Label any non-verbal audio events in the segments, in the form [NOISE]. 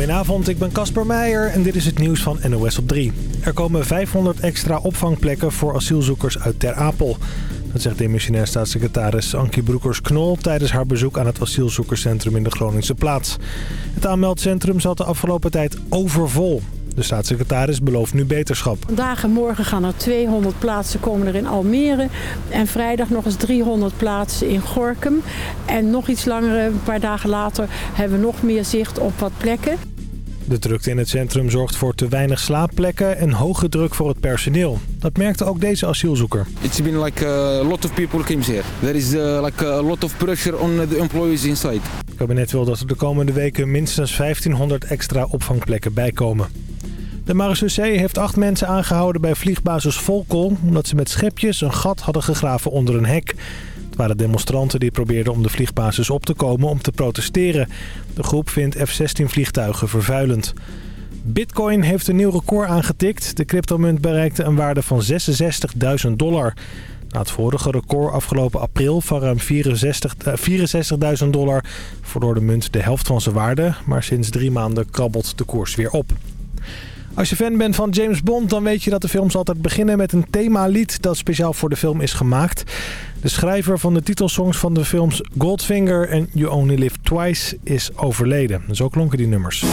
Goedenavond, ik ben Casper Meijer en dit is het nieuws van NOS op 3. Er komen 500 extra opvangplekken voor asielzoekers uit Ter Apel. Dat zegt demissionair staatssecretaris Ankie Broekers-Knol... tijdens haar bezoek aan het asielzoekerscentrum in de Groningse plaats. Het aanmeldcentrum zat de afgelopen tijd overvol. De staatssecretaris belooft nu beterschap. Vandaag en morgen gaan er 200 plaatsen komen er in Almere. En vrijdag nog eens 300 plaatsen in Gorkum. En nog iets langer, een paar dagen later, hebben we nog meer zicht op wat plekken. De drukte in het centrum zorgt voor te weinig slaapplekken en hoge druk voor het personeel. Dat merkte ook deze asielzoeker. It's been like a lot of people came here. There is uh, like a lot of pressure on the employees inside. Het kabinet wil dat er de komende weken minstens 1500 extra opvangplekken bijkomen. De marechaussee heeft acht mensen aangehouden bij vliegbasis Volkel... omdat ze met schepjes een gat hadden gegraven onder een hek. Waren demonstranten die probeerden om de vliegbasis op te komen om te protesteren. De groep vindt F-16 vliegtuigen vervuilend. Bitcoin heeft een nieuw record aangetikt. De cryptomunt bereikte een waarde van 66.000 dollar. Na het vorige record afgelopen april van ruim 64.000 64 dollar... verloor de munt de helft van zijn waarde. Maar sinds drie maanden krabbelt de koers weer op. Als je fan bent van James Bond, dan weet je dat de films altijd beginnen met een themalied dat speciaal voor de film is gemaakt. De schrijver van de titelsongs van de films Goldfinger en You Only Live Twice is overleden. Zo klonken die nummers.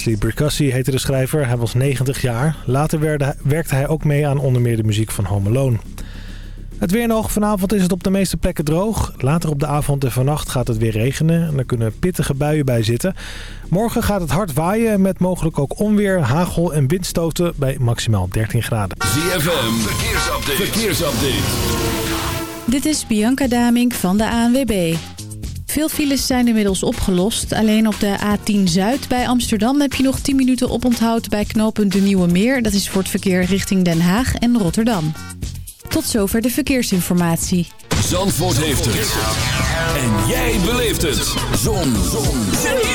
Leslie Bricussy heette de schrijver. Hij was 90 jaar. Later werkte hij ook mee aan onder meer de muziek van Home Alone. Het weer nog. Vanavond is het op de meeste plekken droog. Later op de avond en vannacht gaat het weer regenen. En er kunnen pittige buien bij zitten. Morgen gaat het hard waaien met mogelijk ook onweer, hagel en windstoten bij maximaal 13 graden. ZFM, verkeersupdate. verkeersupdate. Dit is Bianca Damink van de ANWB. Veel files zijn inmiddels opgelost. Alleen op de A10 Zuid bij Amsterdam heb je nog 10 minuten oponthoud bij knooppunt De Nieuwe Meer. Dat is voor het verkeer richting Den Haag en Rotterdam. Tot zover de verkeersinformatie. Zandvoort heeft het. En jij beleeft het. Zon. Zon.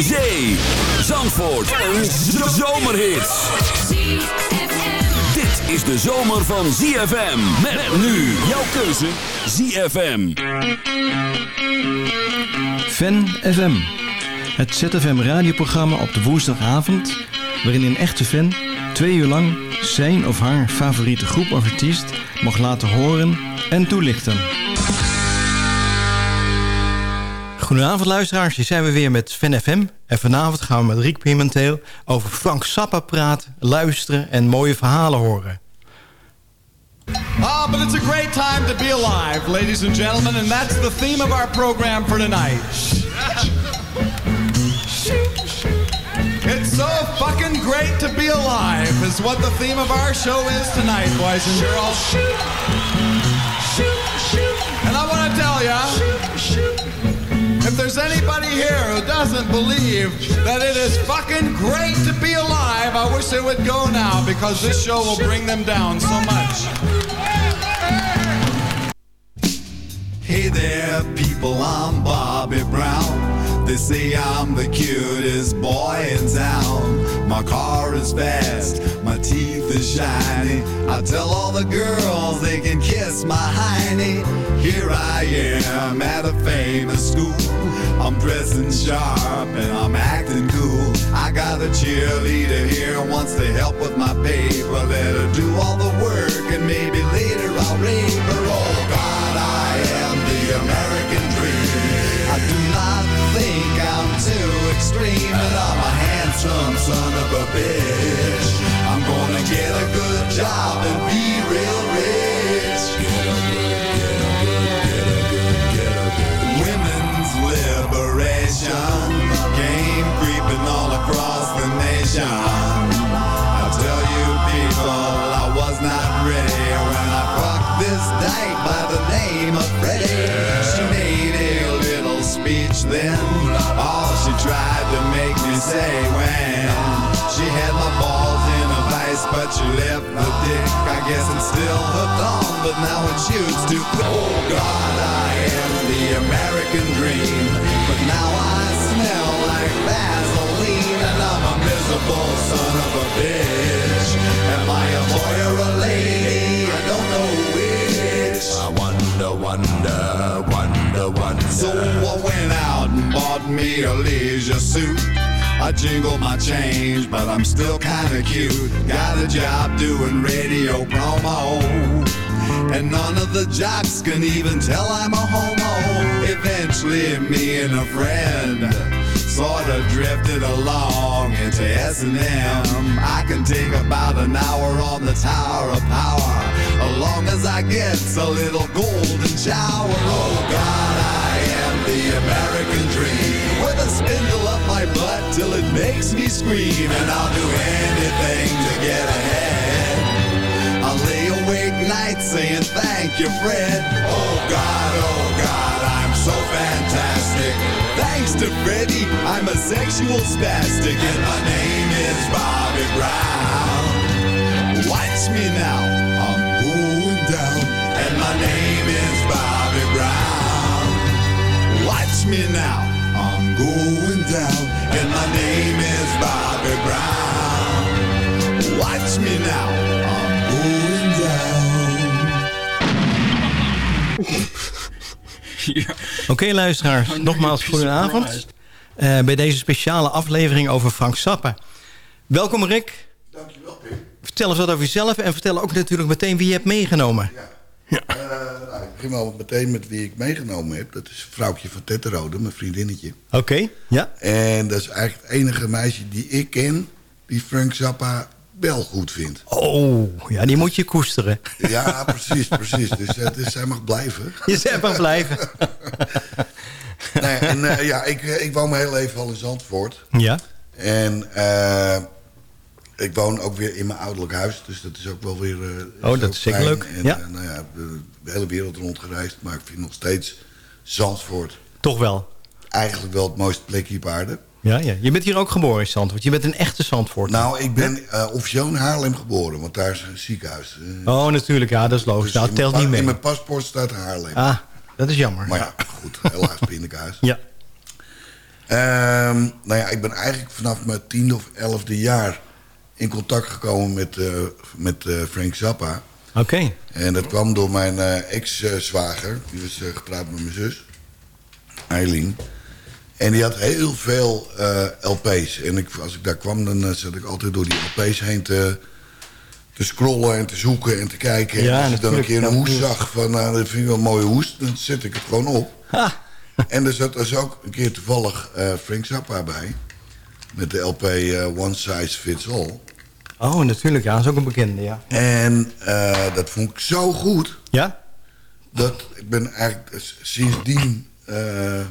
Zee. Zandvoort. Een zomerhit. Dit is de zomer van ZFM. Met nu jouw keuze ZFM. Fan FM. Het ZFM radioprogramma op de woensdagavond... waarin een echte fan twee uur lang zijn of haar favoriete groep of artiest... mag laten horen en toelichten. Goedenavond luisteraars, hier zijn we weer met Fan FM. En vanavond gaan we met Riek Pimentel over Frank Zappa praten, luisteren en mooie verhalen horen. Ah, but it's a great time to be alive, ladies and gentlemen, and that's the theme of our program for tonight. It's so fucking great to be alive, is what the theme of our show is tonight, boys and girls. And I want to tell you, if there's anybody here who doesn't believe that it is fucking great to be alive, I wish they would go now because this show will bring them down so much. Hey there, people, I'm Bobby Brown. They say I'm the cutest boy in town. My car is fast, my teeth are shiny. I tell all the girls they can kiss my hiney. Here I am at a famous school. I'm dressing sharp and I'm acting cool. I got a cheerleader here wants to help with my paper. Let her do all the work and maybe later I'll rape her. Oh God, I am the American dream. I do not think I'm too extreme, but I'm a handsome son of a bitch. I'm gonna get a good job and be real rich. Get a good, get a good, get a good, get a good. Women's liberation came creeping all across the nation. I tell you people, I was not ready when I fucked this dyke by the name of Freddie then All she tried to make me say when She had my balls in a vice But she left the dick. I guess it's still hooked on But now it shoots too quick Oh God, I am the American dream. But now I smell like Vaseline And I'm a miserable son of a bitch. Am I a boy or a lady? I don't know which I wonder, wonder, wonder, wonder. So I went out and bought me a leisure suit. I jingle my change, but I'm still kinda cute. Got a job doing radio promo. And none of the jocks can even tell I'm a homo. Eventually, me and a friend sorta of drifted along into S&M. I can take about an hour on the Tower of Power I get a little golden shower. Oh God, I am the American dream, with a spindle up my butt till it makes me scream, and I'll do anything to get ahead. I lay awake nights saying thank you, Fred. Oh God, oh God, I'm so fantastic. Thanks to Freddie, I'm a sexual spastic, and my name is Bobby Brown. Watch me now, and my name is Bobby Brown. Watch me now, I'm going down, and my name is Bobby Brown. Watch me now, I'm going down. [LAUGHS] Oké luisteraars, nogmaals goedenavond. Eh, bij deze speciale aflevering over Frank Zappa. Welkom Rick. Dankjewel, Pim. Vertel eens wat over jezelf en vertel ook natuurlijk meteen wie je hebt meegenomen. Eh, nou, ik begin wel meteen met wie ik meegenomen heb. Dat is vrouwtje van Tetterode, mijn vriendinnetje. Oké, ja. En dat is eigenlijk het enige meisje die ik ken... die Frank Zappa wel goed vindt. Oh, ja, die moet je koesteren. Ja, precies, precies. Dus, eh, dus zij mag blijven. [LAUGHS] Je zegt maar blijven. Nee, en eh, ja, ik, ik woon mijn hele leven al in Zandvoort. Ja. En ik woon ook weer in mijn ouderlijk huis. Dus dat is ook wel weer... eh, Oh, dat is zeker leuk. En, Ja. eh, nou ja, de, hele wereld rondgereisd. Maar ik vind nog steeds Zandvoort Toch wel. eigenlijk wel het mooiste plekje op aarde. Ja, ja. Je bent hier ook geboren in Zandvoort. Je bent een echte Zandvoort. Nou, ik ben eh, officieel in Haarlem geboren, want daar is een ziekenhuis. Oh, natuurlijk. Ja, dat is logisch. dus nou, telt niet mee. In mijn paspoort staat Haarlem. Ah, dat is jammer. Maar ja, goed, helaas pindakaas. Ja. Ehm, nou ja, ik ben eigenlijk vanaf mijn tiende of elfde jaar in contact gekomen met, eh, met eh, Frank Zappa. Oké. En dat kwam door mijn eh, ex-zwager. Die was getrouwd met mijn zus, Eileen. En die had heel veel LP's. En ik, als ik daar kwam, dan zat ik altijd door die LP's heen te, te scrollen en te zoeken en te kijken. Ja, en als ik dan een keer een Ja, hoes natuurlijk. zag van, nou, dat vind ik wel een mooie hoes, dan zet ik het gewoon op. Ha. En er zat dus ook een keer toevallig Frank Zappa bij. Met de LP eh, One Size Fits All. Oh, natuurlijk. Ja, dat is ook een bekende, ja. En eh, dat vond ik zo goed. Ja? Dat ik ben eigenlijk sindsdien eh,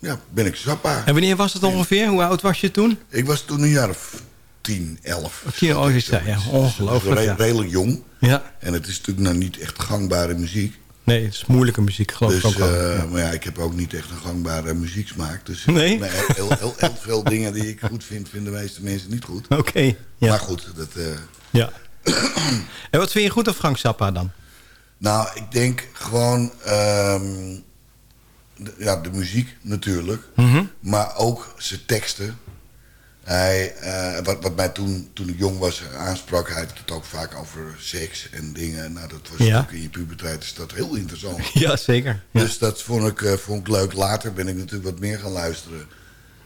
ja, ben ik Zappa. En wanneer was het ongeveer? Hoe oud was je toen? Ik was toen een jaar of 10, 11. Tien, oh, je zei, ja. Ongelooflijk, Re- ja. Redelijk jong. Ja. En het is natuurlijk nou niet echt gangbare muziek. Nee, het is moeilijke muziek, geloof Dus, ik ook wel. eh, Ja. Maar ja, ik heb ook niet echt een gangbare muzieksmaak. Dus Nee? heel, heel, heel veel [LAUGHS] dingen die ik goed vind, vinden de meeste mensen niet goed. Oké, ja. Maar goed, dat... eh, ja. en wat vind je goed aan Frank Zappa dan? Nou, ik denk gewoon... ehm, ja, de muziek natuurlijk. Mhm. Maar ook zijn teksten. Hij, eh, wat, wat mij toen, toen ik jong was aansprak... hij had het ook vaak over seks en dingen. Nou, dat was Ja. natuurlijk in je puberteit is dat heel interessant. [LAUGHS] Ja, zeker. Ja. Dus dat vond ik, eh, vond ik leuk. Later ben ik natuurlijk wat meer gaan luisteren.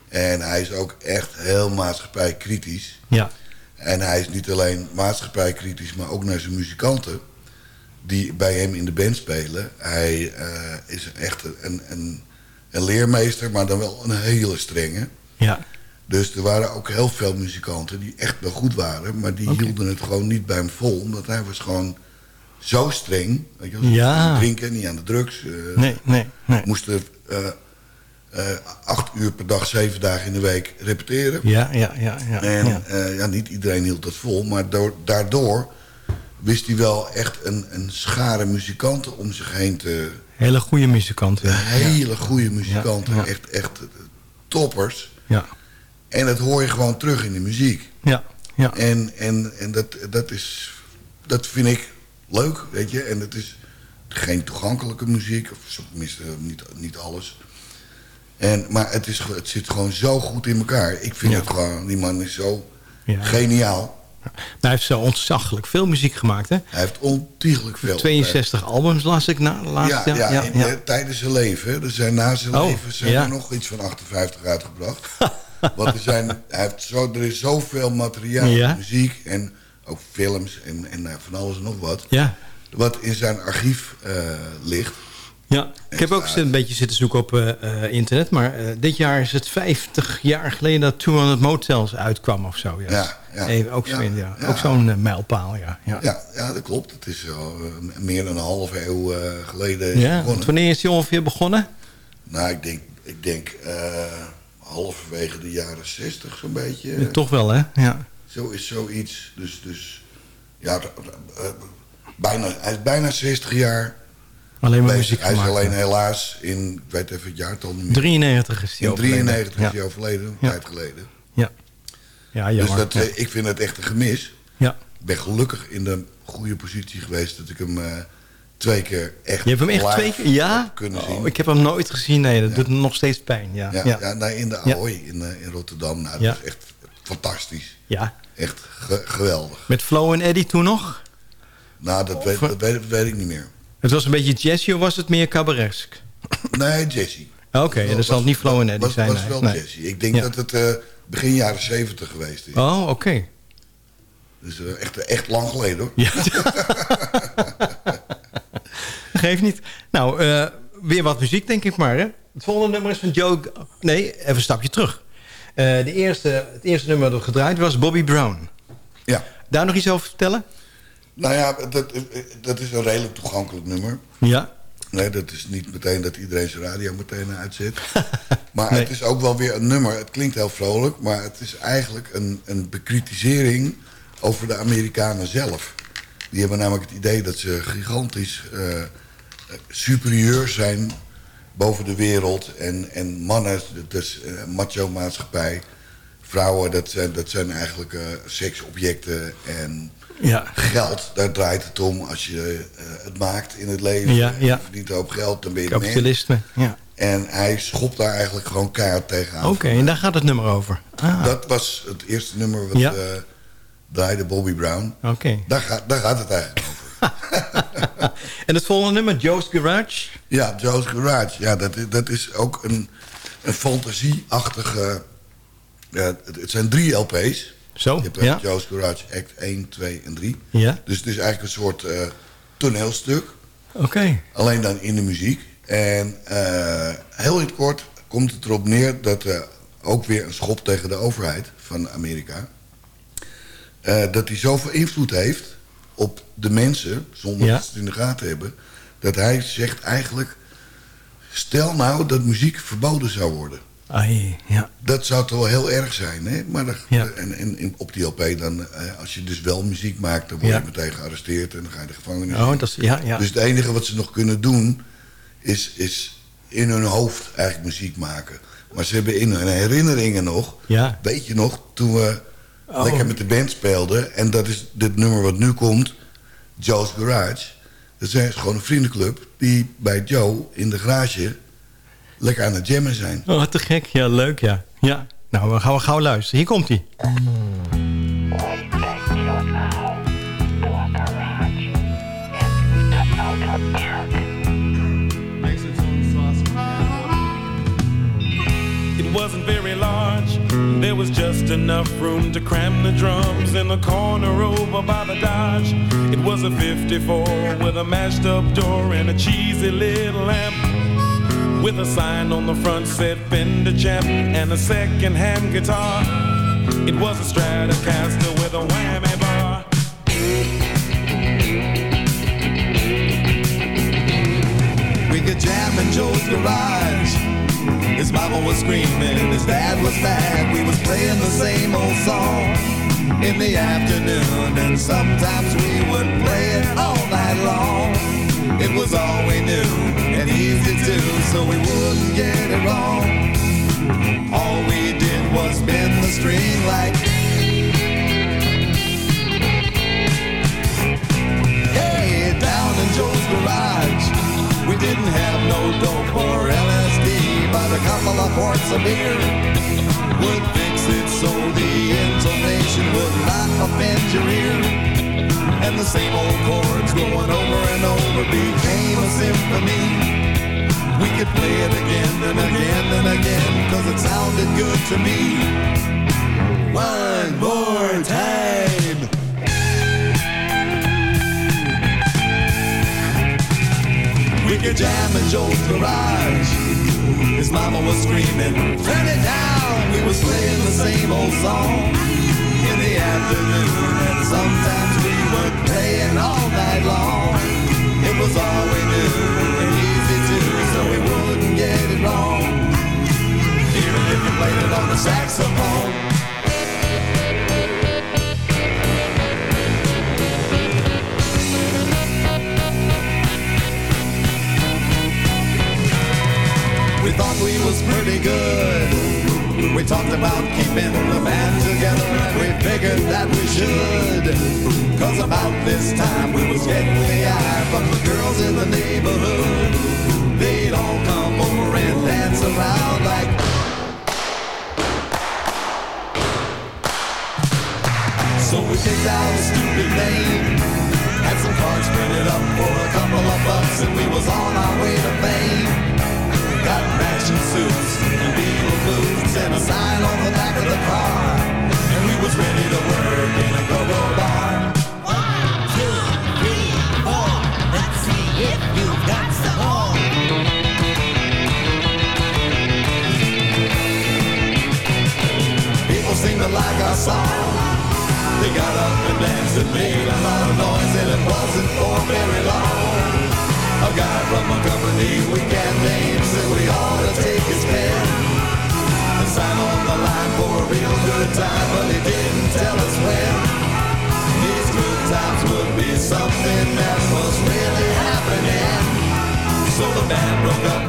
En hij is ook echt heel maatschappijkritisch. ja. En hij is niet alleen maatschappijkritisch, maar ook naar zijn muzikanten... die bij hem in de band spelen. Hij eh, is echt een, een, een leermeester, maar dan wel een hele strenge. Ja. Dus er waren ook heel veel muzikanten die echt wel goed waren... maar die hielden het gewoon niet bij hem vol. Omdat hij was gewoon zo streng. Weet je, Ja. Niet drinken, niet aan de drugs. eh, Nee, nee, nee. Moesten eh, acht uur per dag, zeven dagen in de week repeteren. Ja, ja, ja. ja, En ja. ja. niet iedereen hield dat vol. Maar door- daardoor wist hij wel echt een, een schare muzikanten om zich heen te... Hele goede muzikanten. Ja. Hele goede muzikanten. Echt, echt toppers. Ja, En dat hoor je gewoon terug in de muziek. ja. ja. En, en, en dat, dat, is, dat vind ik leuk, weet je. En het is geen toegankelijke muziek. Of zo- tenminste, niet, niet alles. En, maar het, is, het zit gewoon zo goed in elkaar. Ik vind Ja. het gewoon, die man is zo Ja. geniaal. hij heeft zo ontzaglijk veel muziek gemaakt, hè? Hij heeft ontiegelijk veel. 62 albums las ik na. Laatst, ja, ja, eh, tijdens zijn leven. Er zijn na zijn Oh, leven zijn ja. er nog iets van 58 uitgebracht. [LAUGHS] Want er, zijn, hij heeft zo, er is zoveel materiaal, Ja. muziek en ook films en, en eh, van alles en nog wat. Ja. Wat in zijn archief eh, ligt. Ja, ik heb ook een beetje zitten zoeken op eh, internet. Maar dit jaar is het 50 jaar geleden dat 200 Motels uitkwam of zo. Ja, Ja, ja. Even, ook zo'n ja, mijlpaal, ja. Ja, Ja, dat klopt. Het is al meer dan een halve eeuw geleden Ja, begonnen. wanneer is die ongeveer begonnen? Nou, ik denk, ik denk halverwege de jaren 60 zo'n beetje. Ja, toch wel, hè? Ja. Zo is zoiets. Dus, dus ja, eh, bijna, hij is bijna 60 jaar Alleen maar muziek Hij is alleen helaas in, ik weet even het jaartal niet meer. 93 is hij In overleden. 93 Ja. is hij overleden, een Ja. tijd geleden. Ja, ja Dus jammer. dat, ja. eh, ik vind het echt een gemis. Ja. Ik ben gelukkig in de goede positie geweest dat ik hem eh, twee keer echt Je hebt hem echt twee keer? Ja? kunnen zien. Oh, ik heb hem nooit gezien. Nee, dat doet nog steeds pijn. Ja, Ja, ja. ja. nee, in de Ja. Ahoy in, eh, in Rotterdam. Nou, dat Ja. is echt fantastisch. Ja. Echt ge- geweldig. Met Flo en Eddie toen nog? Nou, dat weet, dat weet, weet ik niet meer. Het was een beetje jazzy of was het meer cabaretsk? Nee, Jesse. Oké, dan zal het niet Flo en Eddie was, zijn. was nee. wel Nee. Jesse. Ik denk Ja. dat het eh, begin jaren 70 geweest is. Oh, oké. Dus eh, echt, echt lang geleden hoor. Ja. [LAUGHS] Geeft niet. Nou, eh, weer wat muziek denk ik maar. Hè? Het volgende nummer is van Joe... Nee, even een stapje terug. Eh, de eerste, het eerste nummer dat gedraaid was Bobby Brown. Ja. Daar nog iets over vertellen? Nou ja, dat, dat is een redelijk toegankelijk nummer. Ja. Nee, dat is niet meteen dat iedereen zijn radio meteen uitzet. [LAUGHS] Maar Nee. het is ook wel weer een nummer. Het klinkt heel vrolijk, maar het is eigenlijk een, een bekritisering over de Amerikanen zelf. Die hebben namelijk het idee dat ze gigantisch eh, superieur zijn boven de wereld. En, en mannen, dat is eh, macho maatschappij. Vrouwen, dat zijn, dat zijn eigenlijk eh, seksobjecten. En Ja. geld, daar draait het om. Als je eh, het maakt in het leven, Ja, ja. je verdient hoop geld, dan ben je. Kapitalisme. Ja. En hij schopt daar eigenlijk gewoon keihard tegenaan. Oké, en daar gaat het nummer over. Ah, Dat was het eerste nummer wat Ja. draaide Bobby Brown. Oké. Daar, gaat, daar gaat het eigenlijk over. [LAUGHS] En het volgende nummer, Joe's Garage. Ja, Joe's Garage. Ja, dat, is- dat is ook een, een fantasieachtige... Ja, het, zijn drie LP's. Zo, Je hebt ja. Joe's Garage Act 1, 2 en 3. Ja. Dus het is eigenlijk een soort eh, toneelstuk. Oké. Alleen dan in de muziek. En eh, heel in het kort komt het erop neer dat ook weer een schop tegen de overheid van Amerika. eh, dat hij zoveel invloed heeft op de mensen, zonder Ja. dat ze het in de gaten hebben. Dat hij zegt eigenlijk, stel nou dat muziek verboden zou worden. Ai, ja. Dat zou toch wel heel erg zijn, hè? Maar dat- Ja. en, en, en op die LP dan, eh, als je dus wel muziek maakt, dan word je Ja. meteen gearresteerd en dan ga je de gevangenis Oh, dat is, ja, ja. Dus het enige wat ze nog kunnen doen, is, is in hun hoofd eigenlijk muziek maken. Maar ze hebben in hun herinneringen nog, weet je nog, toen we Oh. lekker met de band speelden... en dat is dit nummer wat nu komt, Joe's Garage... dat is gewoon een vriendenclub die bij Joe in de garage lekker aan het jammen zijn. Oh, te gek. Ja, leuk, ja. Ja. Nou, we gaan we gauw luisteren. Hier komt hij. It wasn't very large. There was just enough room to cram the drums in the corner over by the Dodge. It was a 54 with a mashed up door and a cheesy little lamp. With a sign on the front said Fender Champ and a second hand guitar. It was a Stratocaster with a whammy bar. We could jam in Joe's garage. His mama was screaming, his dad was mad. We was playing the same old song in the afternoon, and sometimes we would play it all night long. It was all we knew and easy to, so we wouldn't get it wrong. All we did was bend the string like. Hey, down in Joe's garage. We didn't have no dope or LSD, a couple of quarts of beer would fix it so the intonation would not offend your ear. And the same old chords going over and over became a symphony. We could play it again and again and again, cause it sounded good to me. One more time. We could jam in Joe's garage. His mama was screaming, turn it down. We was playing the same old song in the afternoon. And sometimes we were playing all night long. It was all we knew and easy too, so we wouldn't get it wrong. Even if you played it on the saxophone. Thought we was pretty good. We talked about keeping the band together and we figured that we should. Cause about this time we was getting the eye from the girls in the neighborhood. They'd all come over and dance around like So we picked out a stupid name Had some cards printed up for a couple of bucks And we was on our way to fame Got matching suits and beetle boots And a sign on the back of the car And we was ready to work in a go-go bar One, two, three, four. Let's see if you've got some more. People seem to like our song They got up and danced and made a lot of noise And it wasn't for very long A guy real good time But he didn't tell us when These good times would be something that was really happening So the band broke up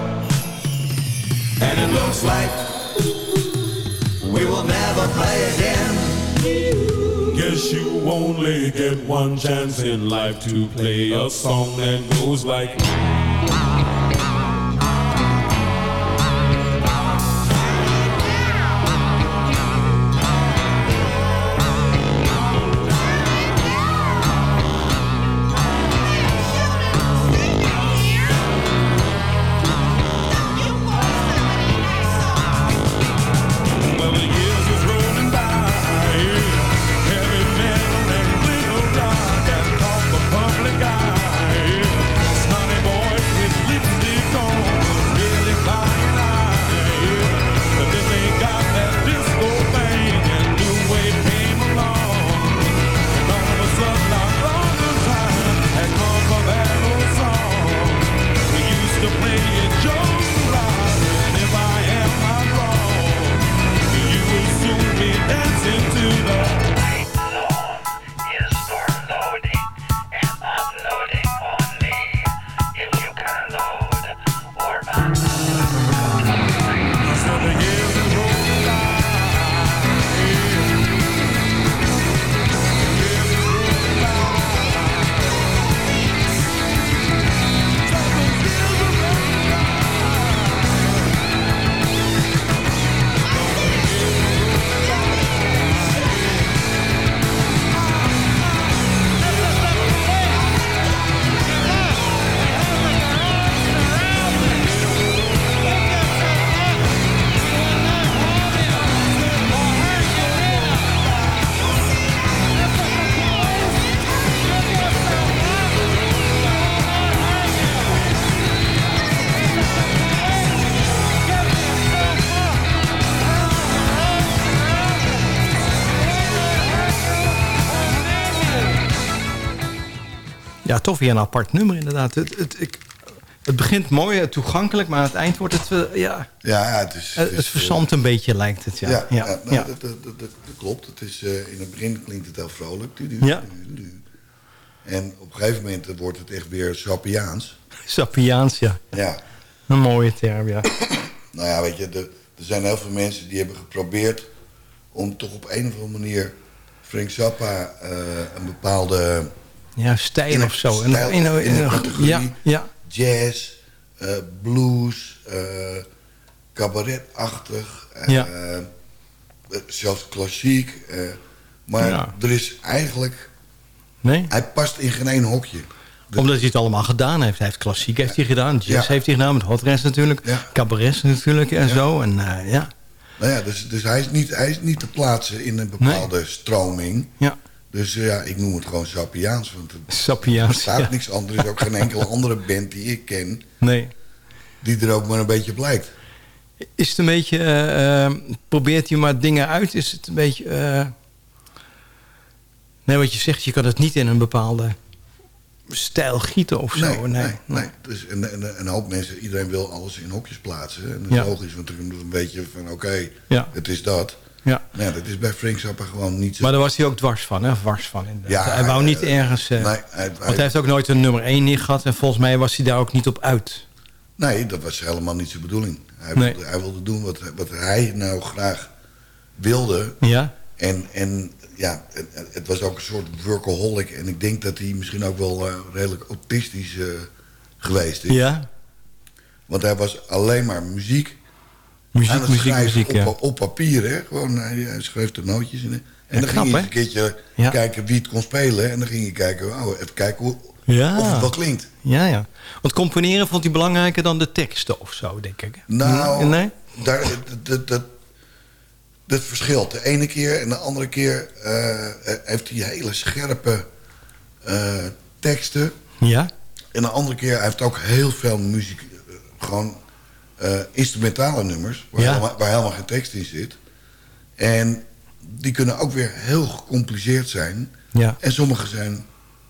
And it looks like we will never play again. Guess you only get one chance in life to play a song that goes like. Ja, toch weer een apart nummer inderdaad. Het, het, ik, het begint mooi, eh, toegankelijk, maar aan het eind wordt het... eh, ja, Ja, het is... het, is, verzandt een beetje, lijkt het. Ja, Ja, ja, nou, Dat, dat, dat, dat klopt. Het is, eh, in het begin klinkt het heel vrolijk. Du- du- Ja. du-. En op een gegeven moment wordt het echt weer Sappiaans. [LAUGHS] Sapiaans, ja. Ja. Een mooie term, ja. [COUGHS] Nou ja, weet je, er, er zijn heel veel mensen die hebben geprobeerd... om toch op een of andere manier Frank Zappa eh, een bepaalde... Ja, stijl of zo. In een- in een categorie. ja, ja. Jazz, eh, blues, eh, cabaretachtig. eh, Ja. zelfs klassiek. maar Ja. er is eigenlijk Nee? Hij past in geen één hokje. Omdat hij het allemaal gedaan heeft. Hij heeft klassiek heeft hij gedaan. Jazz Ja. heeft hij gedaan. Met hot natuurlijk. Ja. Cabarets natuurlijk en zo. En ja. Nou ja, dus, dus hij, is niet, hij is niet te plaatsen in een bepaalde stroming. Ja. Dus eh, ja, ik noem het gewoon Sapiaans. Want Sapiaans, staat ja. niks anders. Er is ook geen enkele [LAUGHS] andere band die ik ken... Nee. die er ook maar een beetje op lijkt. Is het een beetje... eh, eh, probeert hij maar dingen uit? Is het een beetje... nee, wat je zegt, je kan het niet in een bepaalde stijl gieten of zo. Nee, Nee, nee, nee. Dus een, een, een hoop mensen, iedereen wil alles in hokjes plaatsen. En dat is Ja. logisch, want er is een beetje van, oké, Ja. het is dat. Ja. Nou, dat is bij Frank Zappa gewoon niet zo. Maar daar was hij ook dwars van, hè? Wars van. inderdaad. Ja, hij wou niet eh, ergens... eh, nee, hij- want hij- heeft ook nooit een nummer 1 niet gehad. En volgens mij was hij daar ook niet op uit. Nee, dat was helemaal niet zijn bedoeling. Hij, Nee. wilde, hij wilde doen wat, wat hij nou graag wilde. Ja? En, en ja, het, het was ook een soort workaholic. En ik denk dat hij misschien ook wel eh, redelijk autistisch geweest is. Ja? Want hij was alleen maar muziek. Muziek, het muziek, muziek, op, ja. op papier, hè. Gewoon, hij, hij schreef de nootjes in. En Ja, dan knap, ging eens een keertje Ja. kijken wie het kon spelen. En dan ging hij kijken, oh, even kijken hoe, Ja. of het wel klinkt. Ja, ja. Want componeren vond hij belangrijker dan de teksten of zo, denk ik. Nou, Nee? daar, dat, dat, dat, verschilt. De ene keer en de andere keer eh, heeft hij hele scherpe eh, teksten. Ja? En de andere keer hij heeft ook heel veel muziek, eh, gewoon eh, instrumentale nummers, waar, Ja. helemaal, waar helemaal geen tekst in zit. En die kunnen ook weer heel gecompliceerd zijn. Ja. En sommige zijn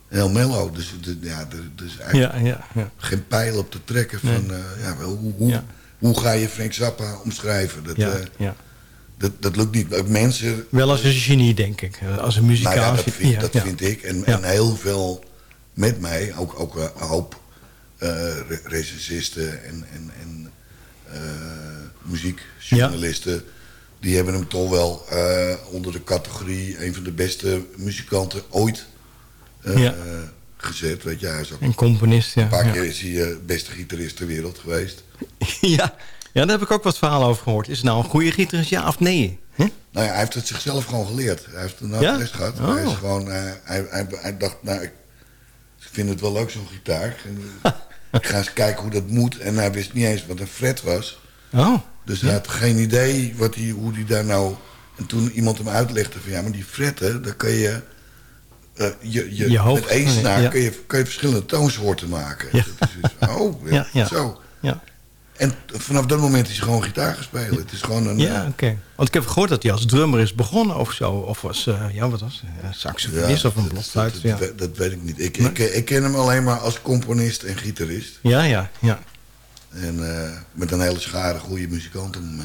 heel mellow. Dus de, ja, er is eigenlijk Ja, ja, ja. geen pijl op te trekken Nee. van... eh, ja, wel, hoe, hoe, hoe ga je Frank Zappa omschrijven? Dat, Ja, eh, dat, dat lukt niet. Ook Mensen... Wel als een genie, denk ik. Als een muzikaal. Nou ja, dat vind, ja, dat ja. vind ik. En, en heel veel met mij, ook, ook een hoop re- recensisten en, en, en eh, muziekjournalisten... die hebben hem toch wel eh, onder de categorie... een van de beste muzikanten ooit eh, Ja. gezet. Weet je, hij is ook Een componist, ja. een paar keer is hij beste gitarist ter wereld geweest. [LAUGHS] ja. ja, daar heb ik ook wat verhalen over gehoord. Is het nou een goede gitarist, ja of nee? Nou ja, hij heeft het zichzelf gewoon geleerd. Hij heeft een Ja? les gehad. Oh. Hij, is gewoon, eh, hij, hij, hij dacht, nou, ik vind het wel leuk zo'n gitaar. En, [LAUGHS] ik ga eens kijken hoe dat moet. En hij wist niet eens wat een fret was. Oh. Dus hij had geen idee wat hij, hoe hij daar nou... En toen iemand hem uitlegde van ja, maar die fretten, daar kun je... eh, je, je, Je hoofd- met één snaar ja. kun, je, kun je verschillende toonsoorten maken. Ja. Dat is dus, oh, [LAUGHS] ja. zo. Ja, En vanaf dat moment is hij gewoon gitaar gespeeld. Het is gewoon een... ja eh, oké. Want ik heb gehoord dat hij als drummer is begonnen of zo. Of was, eh, ja, wat was saxofonist Ja, of een dat- blokfluit. Dat, Ja. dat, dat weet ik niet. Ik, ik, ik ken hem alleen maar als componist en gitarist. ja, ja, ja. En eh, met een hele schare goede muzikanten om [LAUGHS]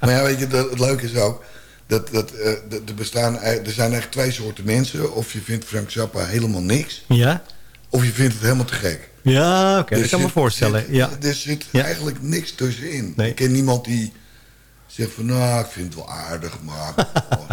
maar ja, weet je, dat, het leuke is ook... Dat, dat, eh, dat er, bestaan, er zijn eigenlijk twee soorten mensen. Of je vindt Frank Zappa helemaal niks. Ja? Of je vindt het helemaal te gek. Ja, oké. Er dat kan me zit- voorstellen. zit- ja. Er zit Ja. eigenlijk niks tussenin. Nee. Ik ken niemand die zegt van... Nou, ik vind het wel aardig, maar... [LAUGHS]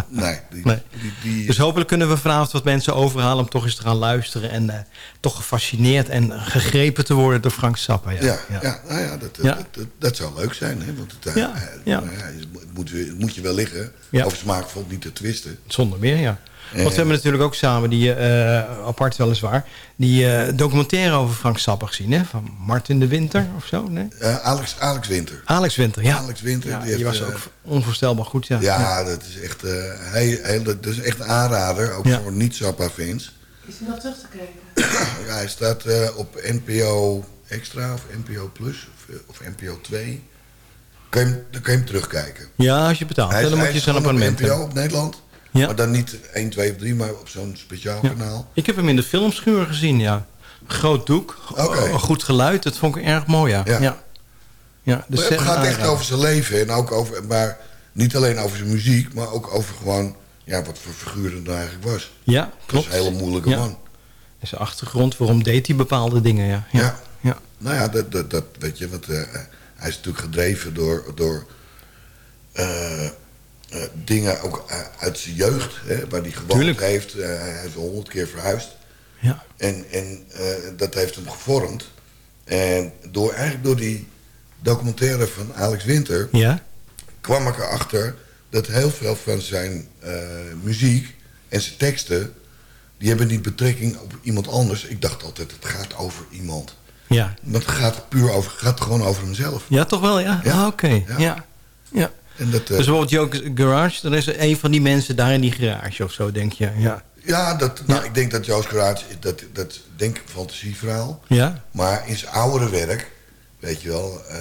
nee, die, Nee. die, die, Dus hopelijk kunnen we vanavond wat mensen overhalen om toch eens te gaan luisteren. En eh, toch gefascineerd en gegrepen te worden door Frank Zappa. Ja, Ja, ja. nou ja, dat, Ja. Dat, dat, dat zou leuk zijn. Hè? Want het, eh, Ja, eh, ja. nou het, moet, het moet je wel liggen. Ja. Over smaakvol niet te twisten. Zonder meer, ja. Want Eh. we hebben natuurlijk ook samen, die, eh, apart weliswaar... die eh, documentaire over Frank Zappa gezien, hè? Van Martin de Winter of zo, nee? Eh, Alex, Alex Winter. Alex Winter, ja. Alex Winter. Ja, die, die, heeft, was eh, ook onvoorstelbaar goed, ja. Ja, dat is echt, eh, heel, heel, dat is echt een aanrader. Ook Ja. voor niet-Zappa-fans. Is hij nog terug te kijken? [COUGHS] ja, hij staat eh, op NPO Extra of NPO Plus of, eh, of NPO 2. Kan je, dan kan je hem terugkijken. Ja, als je betaalt, Hij is, dan hij moet je abonnement NPO op Nederland. Ja. Maar dan niet 1, 2 of 3, maar op zo'n speciaal Ja. kanaal. Ik heb hem in de filmschuur gezien, ja. Groot doek, goed geluid, dat vond ik erg mooi, ja. Ja. ja. ja. Maar het gaat echt aanrader. over zijn leven. En ook over, maar niet alleen over zijn muziek, maar ook over gewoon ja, wat voor figuur het nou eigenlijk was. Ja, klopt. Dat is een hele moeilijke man. En zijn achtergrond, waarom deed hij bepaalde dingen, ja. Ja, Ja. Nou ja, dat, dat, dat weet je, want eh, hij is natuurlijk gedreven door, door eh, eh, dingen ook eh, uit zijn jeugd, hè, waar hij gewoond heeft. Eh, hij is al honderd keer verhuisd. Ja. En, en dat heeft hem gevormd. En door, eigenlijk door die documentaire van Alex Winter Ja? kwam ik erachter dat heel veel van zijn muziek en zijn teksten die hebben niet betrekking op iemand anders. Ik dacht altijd, het gaat over iemand. Ja. Maar het gaat puur over, gaat gewoon over hemzelf. Ja, toch wel, ja? Ja. Ah, Oké, Ja. ja. ja. En dat, eh, Dus bijvoorbeeld Joke's Garage, dan is er een van die mensen daar in die garage of zo, denk je. Ja. Ja, dat, Nou, ik denk dat Joost Garage, dat, dat denk ik een fantasieverhaal. Ja? Maar in zijn oudere werk, weet je wel, eh,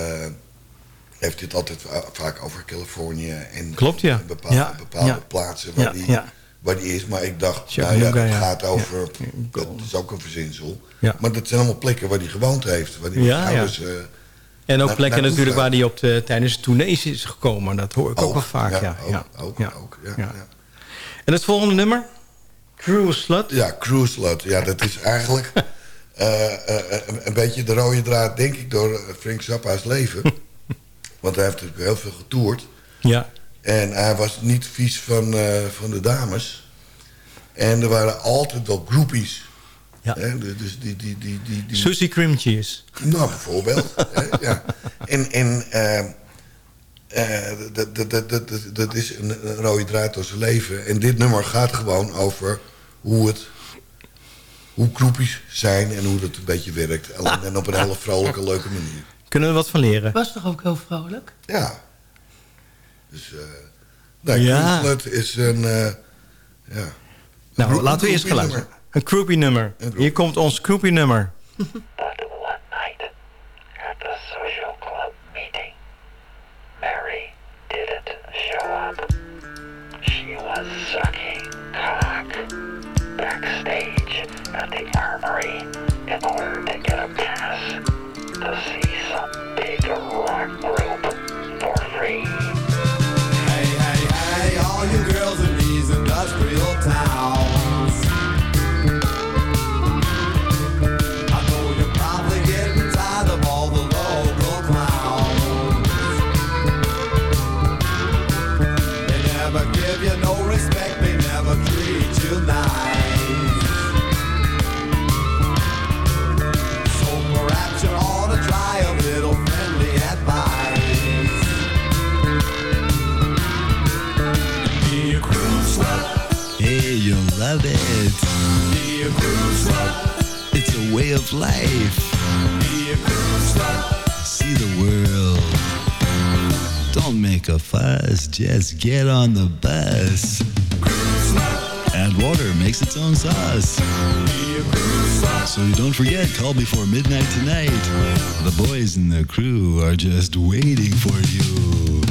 heeft hij het altijd va- vaak over Californië en Klopt, ja. en bepaalde, Ja, bepaalde plaatsen waar, die, waar die is. Maar ik dacht, nou ja, het gaat over, dat is ook een verzinsel. Ja. Maar dat zijn allemaal plekken waar hij gewoond heeft. Waar die ouders, eh, En ook plekken natuurlijk waar hij op de, tijdens de tournees is gekomen. Dat hoor ik ook, wel vaak, ja. ja, ook, ook, ja. ook, ja, Ja. En het volgende nummer? Cruise Slut? Ja, Cruise Slut. Ja, dat is eigenlijk [LAUGHS] eh, eh, een, een beetje de rode draad, denk ik, door eh, Frank Zappa's leven. [LAUGHS] Want hij heeft natuurlijk heel veel getoerd. Ja. En hij was niet vies van, eh, van de dames. En er waren altijd wel groupies. Ja. Hè, dus die, die, die, die, die, Susie Cream Cheese. Nou, bijvoorbeeld. hè, ja. En, en eh, eh, dat, dat, dat, dat, dat- dat is een, een rode draad door zijn leven. En dit nummer gaat gewoon over hoe het... Hoe groepjes zijn en hoe dat een beetje werkt. En, en op een hele vrolijke, leuke manier. Kunnen we wat van leren? Was toch ook heel vrolijk? Ja. Dus... eh nee, Ja. Is een... eh, ja. Nou, Een laten we eerst groepie geluisteren. Een groupie nummer. Hier komt ons groupie nummer. At the social club meeting, Mary didn't show up. She was sucking cock backstage at the armory in order way of life. See the world. Don't make a fuss, just get on the bus. Add water makes its own sauce. So you don't forget, call before midnight tonight. The boys and the crew are just waiting for. You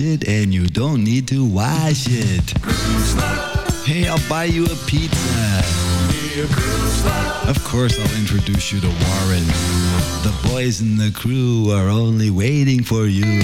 it, and you don't need to wash it. Hey, I'll buy you a pizza. Of course, I'll introduce you to Warren. The boys and the crew are only waiting for you.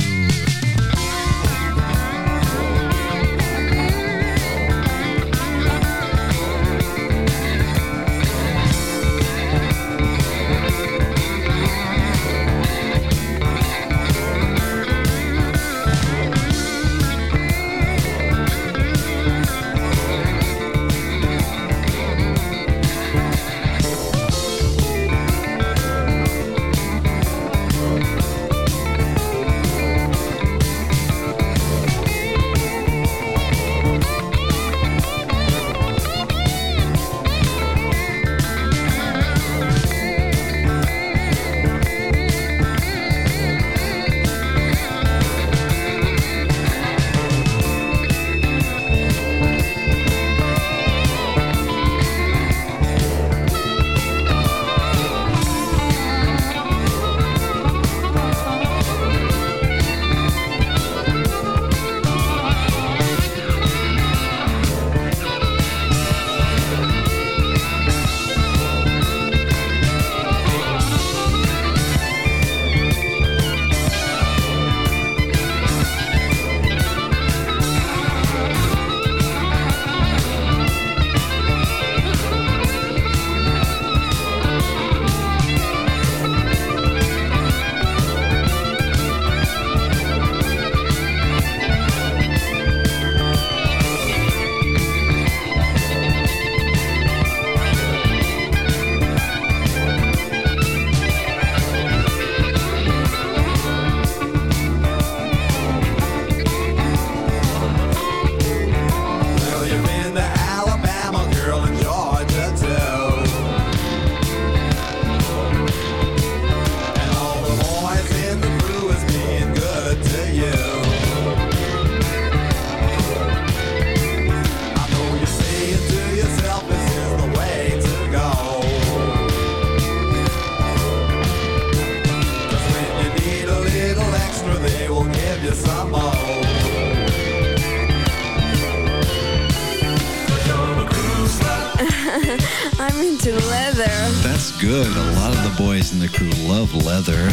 Of the boys in the crew love leather.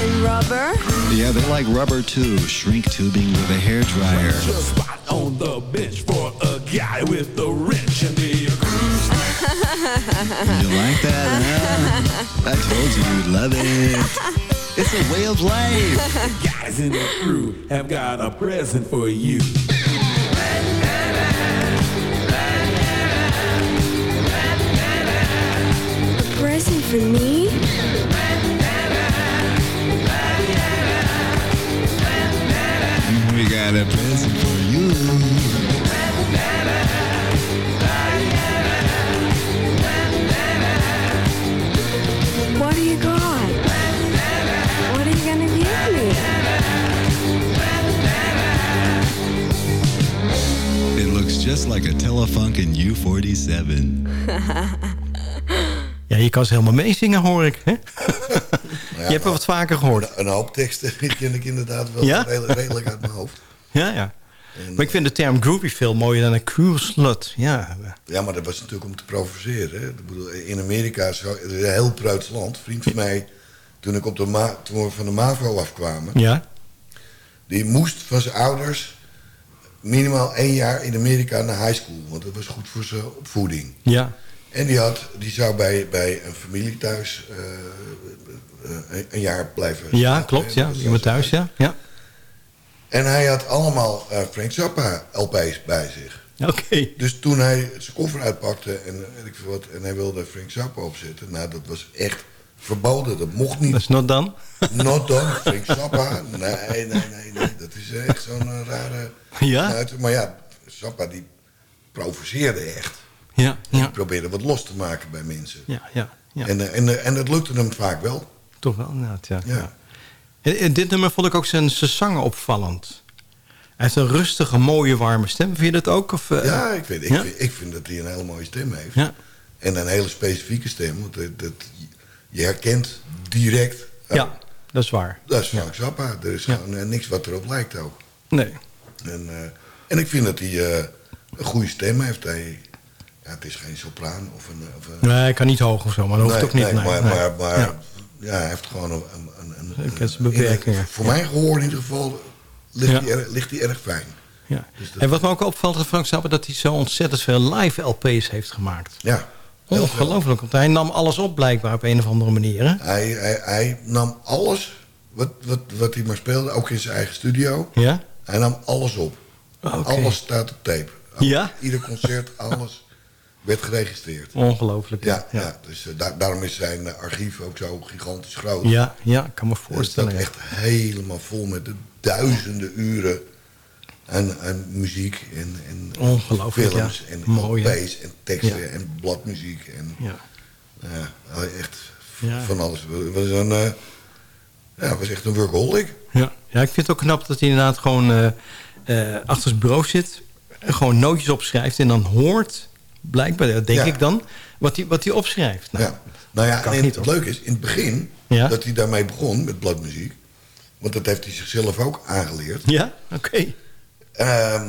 And rubber? Yeah, they like rubber too. Shrink tubing with a hair dryer. Just spot on the bench for a guy with the wrench in the cruise. You like that, huh? [LAUGHS] I told you you'd love it. It's a way of life. Guys in the crew have got a present for you. A present for me? Got a present for you. What do you got? What are you gonna give me? It looks just like a Telefunken U47. [LAUGHS] Ja, je kan ze helemaal meezingen, hoor ik. Hè? Je hebt er wat vaker gehoord. Een, een hoop teksten [LAUGHS] die ken ik inderdaad wel Ja? redelijk, redelijk uit mijn hoofd. Ja, ja. Maar ik vind de term groovy veel mooier dan een cool slut. Ja, Ja, maar dat was natuurlijk om te provoceren. Hè. Ik bedoel, in Amerika is het een heel Pruits land. Vriend van mij, toen, ik op de Ma toen we van de MAVO afkwamen... ja. die moest van zijn ouders minimaal één jaar in Amerika naar high school. Want dat was goed voor zijn opvoeding. Ja. En die, had, die zou bij, bij een familie thuis eh, een- een jaar blijven. Ja, slapen, klopt. Ja. Iemand thuis, ja. ja. En hij had allemaal eh, Frank Zappa LP's bij zich. [LAUGHS] Oké. Dus toen hij zijn koffer uitpakte en, eh, weet ik wat, en hij wilde Frank Zappa opzetten... nou, dat was echt verboden. Dat mocht niet. Dat is not done. [LAUGHS] Not done, [LAUGHS] Frank Zappa. Nee, nee, nee, nee. Dat is echt zo'n eh, rare... Ja? Maar ja, Zappa die provoceerde echt. Ja, En ja. die probeerde wat los te maken bij mensen. Ja, ja, ja. En, eh, en, eh, en dat lukte hem vaak wel. Toch wel, inderdaad, ja. Ja. ja. En, en dit nummer vond ik ook zijn, zijn zangen opvallend. Hij heeft een rustige, mooie, warme stem. Vind je dat ook? Of, eh, Ja, ik, weet, ik, ja? vind, ik vind dat hij een hele mooie stem heeft. Ja. En een hele specifieke stem. Want dat, dat, je herkent direct... eh, Ja, dat is waar. Dat is Frank Zappa. Er is Ja. gewoon eh, niks wat erop lijkt ook. Nee. En, en ik vind dat hij een goede stem heeft. Hij, ja, het is geen sopraan of een... Of een Nee, hij kan niet hoog of zo, maar dat hoeft Nee, ook niet. nee, nee, maar, nee. maar, maar Ja. Ja. hij heeft gewoon een... een, een, een, beperkingen. voor mijn gehoor in ieder geval ligt, hij, erg, ligt hij erg fijn. Ja. Dus En wat me ook opvalt Frank Zappa... dat hij zo ontzettend veel live LP's heeft gemaakt. Ja. Ongelooflijk, want hij nam alles op blijkbaar op een of andere manier. Hè? Hij, hij, hij nam alles wat, wat, wat hij maar speelde, ook in zijn eigen studio. Ja? Hij nam alles op. Alles staat op tape. Ja? Ieder concert, alles werd geregistreerd. Ongelooflijk. Ja, ja. dus eh, daar- daarom is zijn eh, archief ook zo gigantisch groot. Ja, ja, ik kan me Het staat voorstellen. ja. echt helemaal vol met de duizenden uren aan, aan muziek en, en Ongelooflijk, films ja. en Mooi? LP's en teksten Ja. en bladmuziek. En, Ja. ja, echt van alles. Het was, een, eh, ja, het was echt een workaholic. Ja. ja, ik vind het ook knap dat hij inderdaad gewoon eh, eh, achter zijn bureau zit... gewoon nootjes opschrijft en dan hoort, blijkbaar, dat denk Ja. ik dan... wat hij, wat opschrijft. Nou, ja. Nou ja, en niet, het leuke is, in het begin, Ja? dat hij daarmee begon met bladmuziek. Want dat heeft hij zichzelf ook aangeleerd. Ja? Oké. Ehm,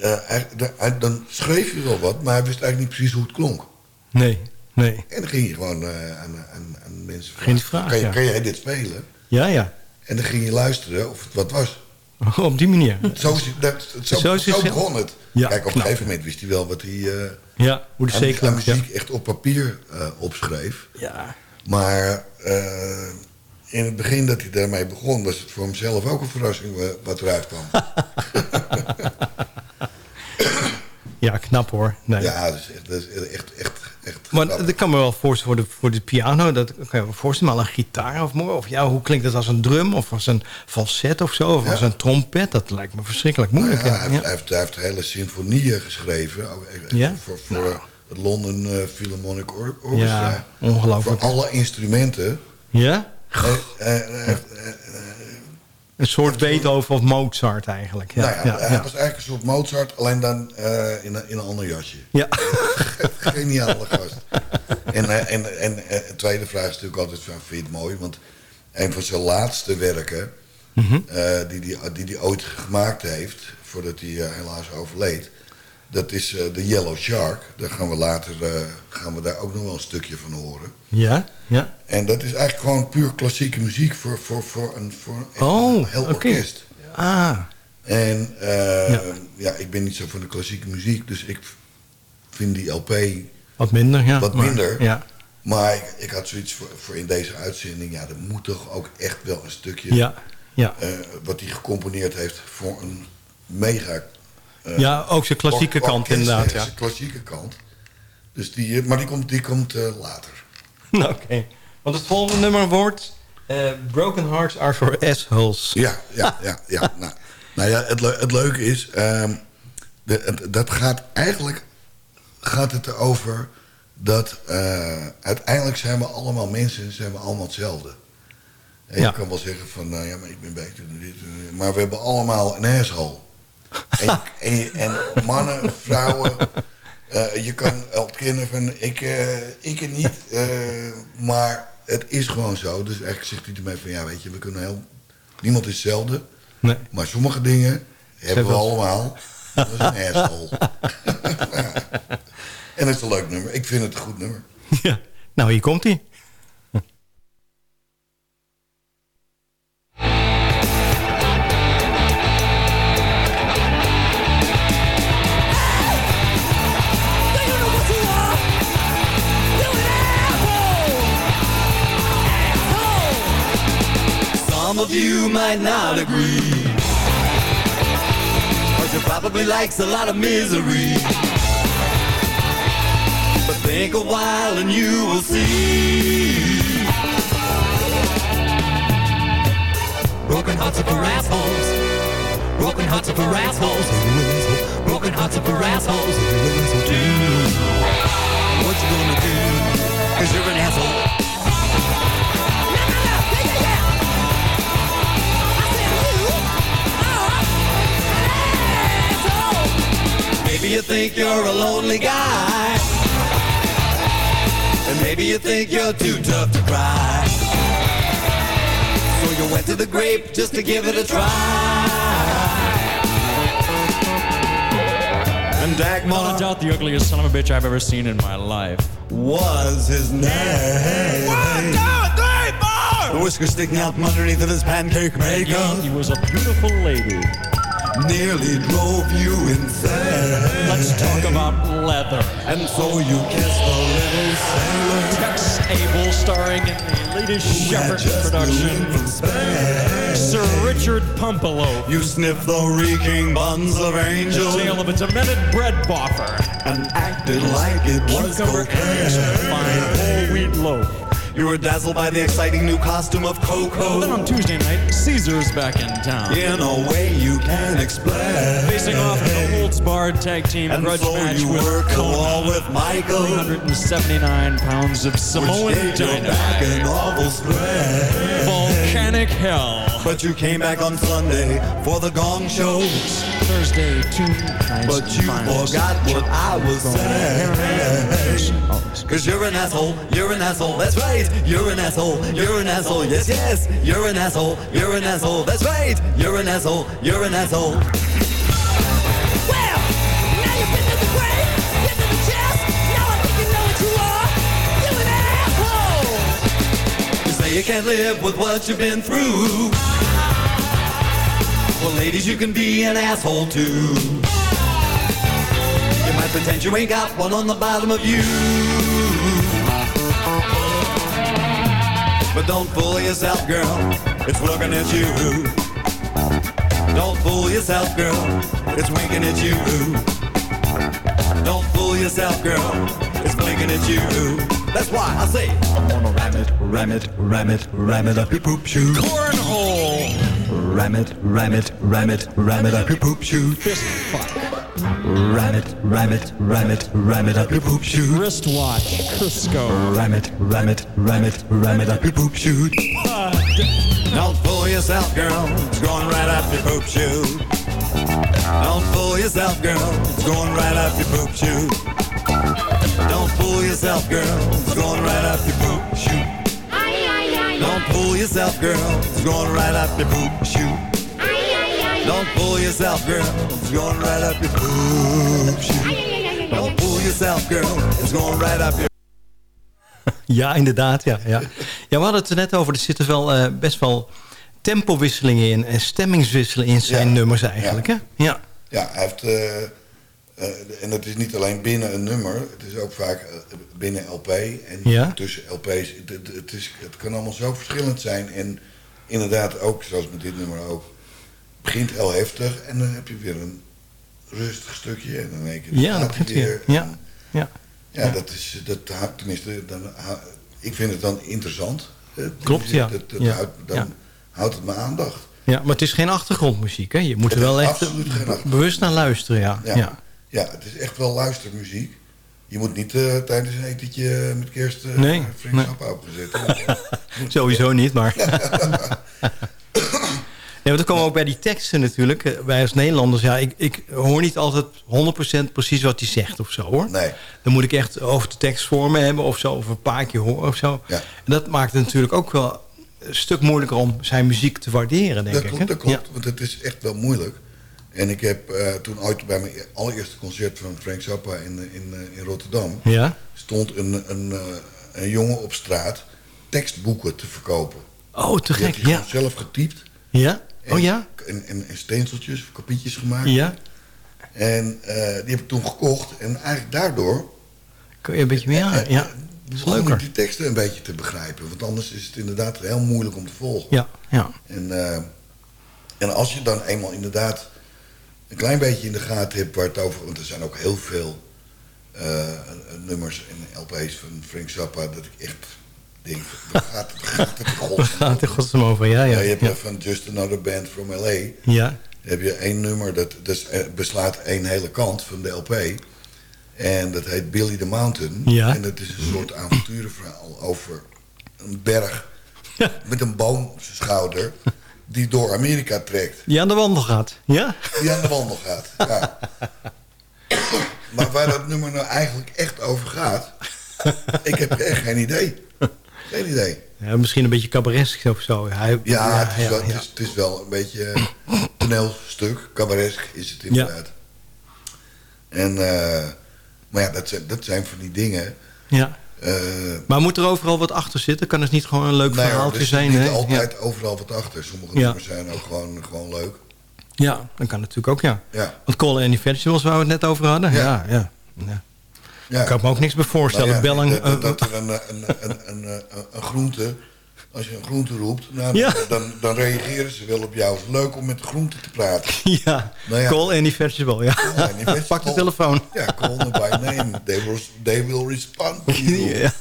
eh, hij- de- hij- dan schreef hij wel wat, maar hij wist eigenlijk niet precies hoe het klonk. Nee, nee. En dan ging je gewoon eh, aan, aan, aan mensen vragen, kan, je, ja. kan jij dit spelen? Ja, ja. En dan ging je luisteren of het wat was. [LAUGHS] Op die manier. Zo, is- dat, zo, Zo is zo, het- begon het. Ja, Kijk, op een knap. gegeven moment wist hij wel wat hij eh, Ja, hoe de aan, ja. muziek echt op papier eh, opschreef. Ja. Maar eh, in het begin dat hij daarmee begon, was het voor hemzelf ook een verrassing wat eruit kwam. [LAUGHS] [LAUGHS] Ja, knap hoor. Nee. Ja, dat is echt, dat is echt, echt, echt Maar dat kan me wel voorstellen voor de, voor de piano. Dat kan je me voorstellen, maar een gitaar of, of ja, hoe klinkt dat als een drum of als een falset of zo? Of Ja. als een trompet? Dat lijkt me verschrikkelijk moeilijk. Ja, ja. hij, heeft, hij, heeft, hij heeft hele symfonieën geschreven. Ja? Voor, voor het London eh, Philharmonic Or- Orchestra. Ja, ongelooflijk. Voor alle instrumenten. Ja? Een soort Beethoven of Mozart eigenlijk. Ja, nou ja, ja, hij ja. was eigenlijk een soort Mozart, alleen dan eh, in, een, in een ander jasje. Ja. [LAUGHS] Geniale gast. En, eh, en, en eh, tweede vraag is natuurlijk altijd van, vind je het mooi? Want een van zijn laatste werken, Mhm. die hij die, die ooit gemaakt heeft, voordat hij helaas overleed, Dat is eh, de Yellow Shark. Daar gaan we later eh, gaan we daar ook nog wel een stukje van horen. Ja, ja. En dat is eigenlijk gewoon puur klassieke muziek voor, voor, voor een, voor een, Oh, heel orkest. Ah, En eh, Ja. ja. ik ben niet zo van de klassieke muziek, dus ik vind die LP wat minder, ja. wat maar- minder. Ja, Maar ik, ik had zoiets voor, voor in deze uitzending, ja, er moet toch ook echt wel een stukje ja, ja. wat hij gecomponeerd heeft voor een mega. Eh, Ja, ook zijn klassieke kant inderdaad, ja. Zijn klassieke kant. Dus die, eh, maar die komt, die komt eh, later. [LAUGHS] Nou, Oké. Want het volgende nummer wordt... Broken Hearts Are For Assholes. Ja, ja, ja. ja. [LAUGHS] nou, nou ja, het, le- het leuke is, ehm, de, het- dat gaat eigenlijk gaat het erover dat uiteindelijk zijn we allemaal mensen en zijn we allemaal hetzelfde. En Ja. Je kan wel zeggen van, nou ja, maar ik ben beter dan dit. Maar we hebben allemaal een asshole. En, en, mannen, vrouwen, eh, je kan ontkennen van, ik, eh, ik het niet. eh, maar het is gewoon zo. Dus eigenlijk zegt hij ermee van, ja, weet je, we kunnen heel... Niemand is hetzelfde. Nee. Maar sommige dingen hebben we allemaal. Dat is een asshole. [LAUGHS] en het is een leuk nummer. Ik vind het een goed nummer. Ja. Nou, hier komt hij. Of you might not agree. Cause you probably likes a lot of misery. But think a while and you will see. Broken hearts are for assholes. Broken hearts are for assholes. Broken hearts are for assholes. What you gonna do? Cause you're an asshole. Maybe you think you're a lonely guy. And maybe you think you're too tough to cry. So you went to the grape just to give it a try. And Dagmar out the ugliest son of a bitch I've ever seen in my life. was his name. One, two, three, four! The whiskers sticking out from underneath of his pancake maker. He was a beautiful lady. Nearly drove you insane. Let's talk about leather. And so you kissed the little sailor. Tex Abel starring in the latest who had Shepherd just production. Sir Richard Pumpelo. You sniffed the reeking buns of The angels tale of a demented bread boffer. and acted like it was Cucumber cocaine. fine whole wheat loaf. You were dazzled by the exciting new costume of Coco. Then on Tuesday night, Caesar's back in town. In a way you can't explain. Facing off in a holds barred tag team And grudge so match you with the Kona. with Michael. 379 pounds of Samoan which gave your back dynamite. an awful. Volcanic hell. But you came back on Sunday for the gong show. Thursday, two nights But you forgot what I was saying. Oh, Cause you're an asshole, you're an asshole, that's right. You're an asshole, you're an asshole, yes, yes. You're an asshole, you're an asshole, that's right. You're an asshole, you're an asshole. You can't live with what you've been through. Well, ladies, you can be an asshole too. You might pretend you ain't got one on the bottom of you. But don't fool yourself, girl. It's looking at you. Don't fool yourself, girl. It's winking at you. Don't fool yourself, girl. It's blinking at you. That's why I say I'm gonna ram it, ram it, ram it, ram it up your poop shoot. Cornhole. Ram it, ram it, ram it, ram it up your poop shoot. Fist fuck. Ram it, ram it, ram it, ram it up your poop shoot. Wristwatch. Crisco. Ram it, ram it, ram it, ram it up your poop shoot. Don't fool yourself, girl. It's going right up your poop shoot. Don't fool yourself, girl. It's going right up your poop shoot. Don't fool yourself, girl. It's going right up your poop shoot. Don't fool yourself, girl. It's going right up your poop shoot. Don't fool yourself, girl. It's going right up your boob Don't fool yourself, girl. It's going right up your [LAUGHS] Ja, inderdaad. Ja, ja. ja, we hadden het er net over. Er zitten wel eh, best wel tempowisselingen in en stemmingswisselingen in zijn nummers eigenlijk. Hè? Ja. Ja, hij heeft... eh, en het is niet alleen binnen een nummer. Het is ook vaak eh, binnen LP en Ja. tussen LP's. Het, is, het kan allemaal zo verschillend zijn. En inderdaad ook, zoals met dit nummer ook... begint heel heftig en dan heb je weer een rustig stukje. En dan één keer Ja, gaat dat begint weer. Ja. Ja. Ja, dat is, dat houdt tenminste, dan, ik vind het dan interessant. Eh, Klopt, ja. Dat, dat Ja. Houdt, dan Ja. houdt het mijn aandacht. ja, maar het is geen achtergrondmuziek. Hè? Je moet er wel echt bewust naar luisteren. Ja. Ja. Ja. Het is echt wel luistermuziek. Je moet niet eh, tijdens een etentje met kerst uh, Nee, Frank nee. Zappa opzetten. [LAUGHS] Sowieso niet, maar... [LAUGHS] Nee, want dan komen we ook bij die teksten natuurlijk. Eh, Wij als Nederlanders, ja, ik, ik hoor niet altijd 100% precies wat hij zegt of zo, hoor. Nee. Dan moet ik echt over de tekst voor me hebben of zo, of een paar keer horen of zo. Ja. En dat maakt het natuurlijk ook wel een stuk moeilijker om zijn muziek te waarderen, denk dat ik. klopt, dat klopt. Want het is echt wel moeilijk. En ik heb eh, toen ooit bij mijn allereerste concert van Frank Zappa in, in, eh, in Rotterdam... Ja. stond een, een, eh, een jongen op straat tekstboeken te verkopen. Oh, te Die gek, hij ja. zelf getypt. Ja? Oh ja? En, en, en steenseltjes, kopietjes gemaakt. Ja. En eh, die heb ik toen gekocht. En eigenlijk daardoor... Kun je een beetje meer aan? Ja, ik leuker. die teksten een beetje te begrijpen. Want anders is het inderdaad heel moeilijk om te volgen. Ja, ja. En, eh, en als je dan eenmaal inderdaad een klein beetje in de gaten hebt waar het over... Want er zijn ook heel veel eh, nummers en LP's van Frank Zappa... dat ik echt denk, [LAUGHS] waar gaat het, gaat het godsnaam gaat het godsnaam over? Ja, ja. je hebt ja. van Just Another Band from L.A. Ja. heb je één nummer, dat, dat eh, beslaat één hele kant van de LP. En dat heet Billy the Mountain. Ja. En dat is een soort avonturenverhaal over een berg met een boom op zijn schouder... die door Amerika trekt. Die aan de wandel gaat. Ja? Die aan de wandel gaat, ja. [LAUGHS] Maar waar dat nummer nou eigenlijk echt over gaat... ik heb echt geen idee. Geen idee. ja. Misschien een beetje cabaresk of zo. Hij, Ja, het, is wel, ja. Het, is, het is wel een beetje een toneelstuk, cabaresk is het inderdaad. En, eh, maar ja, dat zijn, dat zijn van die dingen. Ja. Eh, Maar moet er overal wat achter zitten? Kan het niet gewoon een leuk verhaaltje er zit zijn? hè? altijd overal wat achter. Sommige Ja. nummers zijn ook gewoon, gewoon leuk. Ja. dat kan natuurlijk ook, ja. Ja. Want Call Any Vegetables, waar we het net over hadden. Ja, ja. ja. Ja. Kan ik me ook niks bij voorstellen. Nou Bellang, dat, dat, eh, er een, een, een, een, een groente, als je een groente roept, nou, Ja. dan, dan reageren ze wel op jou. Het is leuk om met de groente te praten. [LAUGHS] ja. Nou ja. Call Any Vegetable, ja. Call any vegetable. [LAUGHS] Pak de telefoon. Ja, call me by name. They will, they will respond to [LAUGHS] you. Ja.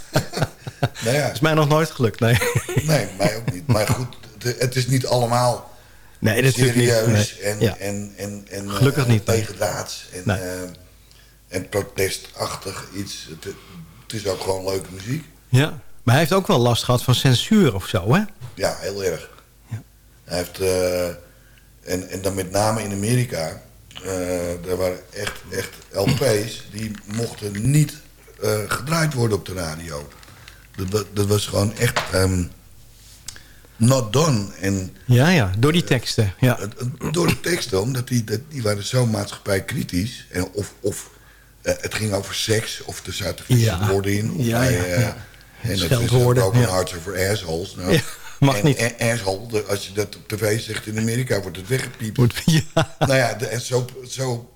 Nou ja, is mij nog nooit gelukt, nee. nee, mij ook niet. Maar goed, het, is niet allemaal Nee, niet. serieus Nee. en, Ja. en, en, en Gelukkig eh, niet, tegendraads en, Nee. eh, en protestachtig iets. Het, het is ook gewoon leuke muziek. Ja. Maar hij heeft ook wel last gehad van censuur of zo, hè? Ja, heel erg. Hij heeft, eh, en, en dan met name in Amerika, eh er waren echt, echt LP's die mochten niet eh, gedraaid worden op de radio. Dat, dat was gewoon echt ehm, not done. En Ja, ja. Door die teksten, ja. door de teksten, omdat die, die waren zo maatschappijkritisch. En of of het ging over seks, of er zaten vieze Ja. woorden in. Of Ja, hij, ja, ja. En dat is Scheldwoorden, ook een hearts over assholes. Nou, Ja, mag en, niet. En, asshole, de- als je dat op tv zegt in Amerika, wordt het weggepiept. [LAUGHS] Ja. Nou ja, de, en zo, zo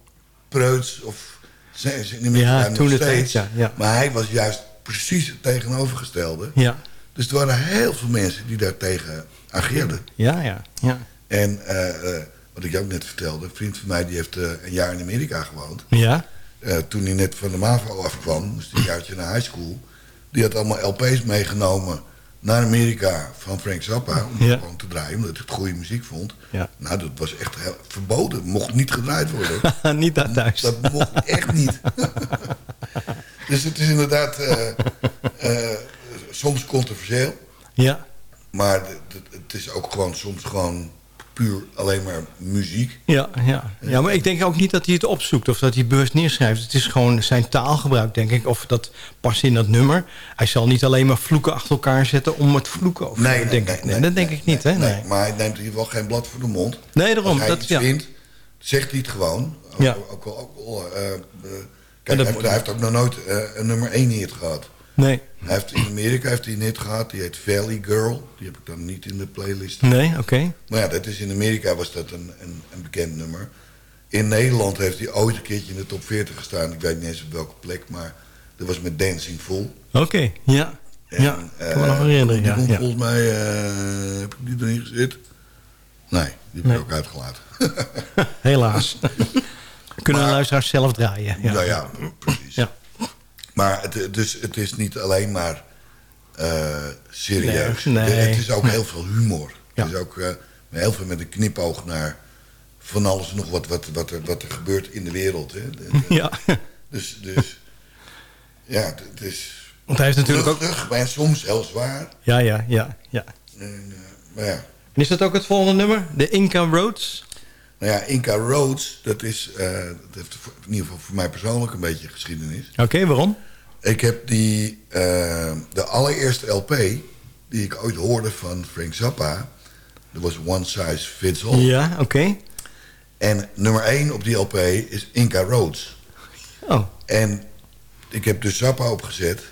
preuts of zijn ze in Amerika Ja, nog toen steeds. tijd, ja, ja. Maar hij was juist precies het tegenovergestelde. Ja. Dus er waren heel veel mensen die daartegen ageerden. Ja, ja, ja. En eh, eh, wat ik ook net vertelde, een vriend van mij die heeft eh, een jaar in Amerika gewoond. Ja? Toen hij net van de MAVO afkwam, moest hij een jaartje naar high school. Die had allemaal LP's meegenomen naar Amerika van Frank Zappa. Om Ja. gewoon te draaien, omdat hij het goede muziek vond. Ja. Nou, dat was echt heel, verboden. Mocht niet gedraaid worden. [LAUGHS] niet daar thuis. Dat mocht echt niet. [LAUGHS] dus het is inderdaad eh, eh, soms controversieel. Ja. Maar het is ook gewoon soms gewoon puur alleen maar muziek. Ja, ja. ja, maar ik denk ook niet dat hij het opzoekt of dat hij bewust neerschrijft. Het is gewoon zijn taalgebruik, denk ik. Of dat past in dat nummer. Hij zal niet alleen maar vloeken achter elkaar zetten om het vloeken. Of Nee, nee, denk nee, ik. nee, dat denk ik niet, hè? Nee. Maar hij neemt in ieder geval geen blad voor de mond. Nee, daarom, Als hij dat- iets ja. vindt, zegt hij het gewoon. Ook, Ja. ook, al, eh, eh, En kijk, dat hij, moet- hij heeft ook nog nooit eh, een nummer 1 hit gehad. Nee. Hij heeft in Amerika heeft hij een hit gehad, die heet Valley Girl. Die heb ik dan niet in de playlist. Nee, oké. Maar ja, dat is in Amerika was dat een, een, een bekend nummer. In Nederland heeft hij ooit een keertje in de top 40 gestaan. Ik weet niet eens op welke plek, maar dat was met Dancing Full. Oké, ja. ja, ik kan me nog herinneren. Die Ja, ja. volgens mij, eh, heb ik die erin gezet? Nee, die heb Nee. ik ook uitgelaten. [LAUGHS] Helaas. [LAUGHS] Kunnen de luisteraars zelf draaien. Ja, precies. Ja. Maar het, dus het is niet alleen maar eh, serieus. Nee, nee. Het is ook heel veel humor. Ja. Het is ook eh, heel veel met een knipoog naar van alles nog wat, wat, wat, er, wat er gebeurt in de wereld. Hè. De- de- Ja. Dus, dus ja, het, het is Want hij heeft natuurlijk ook... maar soms heel zwaar. Ja, ja, ja, ja. En, eh, maar ja, En is dat ook het volgende nummer? De Inca Roads? Nou ja, Inca Roads, dat is, eh, dat heeft in ieder geval voor mij persoonlijk een beetje geschiedenis. Oké, waarom? Ik heb die, eh, de allereerste LP die ik ooit hoorde van Frank Zappa. Dat was One Size Fits All. Ja, oké. En nummer 1 op die LP is Inca Roads. Oh. En ik heb dus Zappa opgezet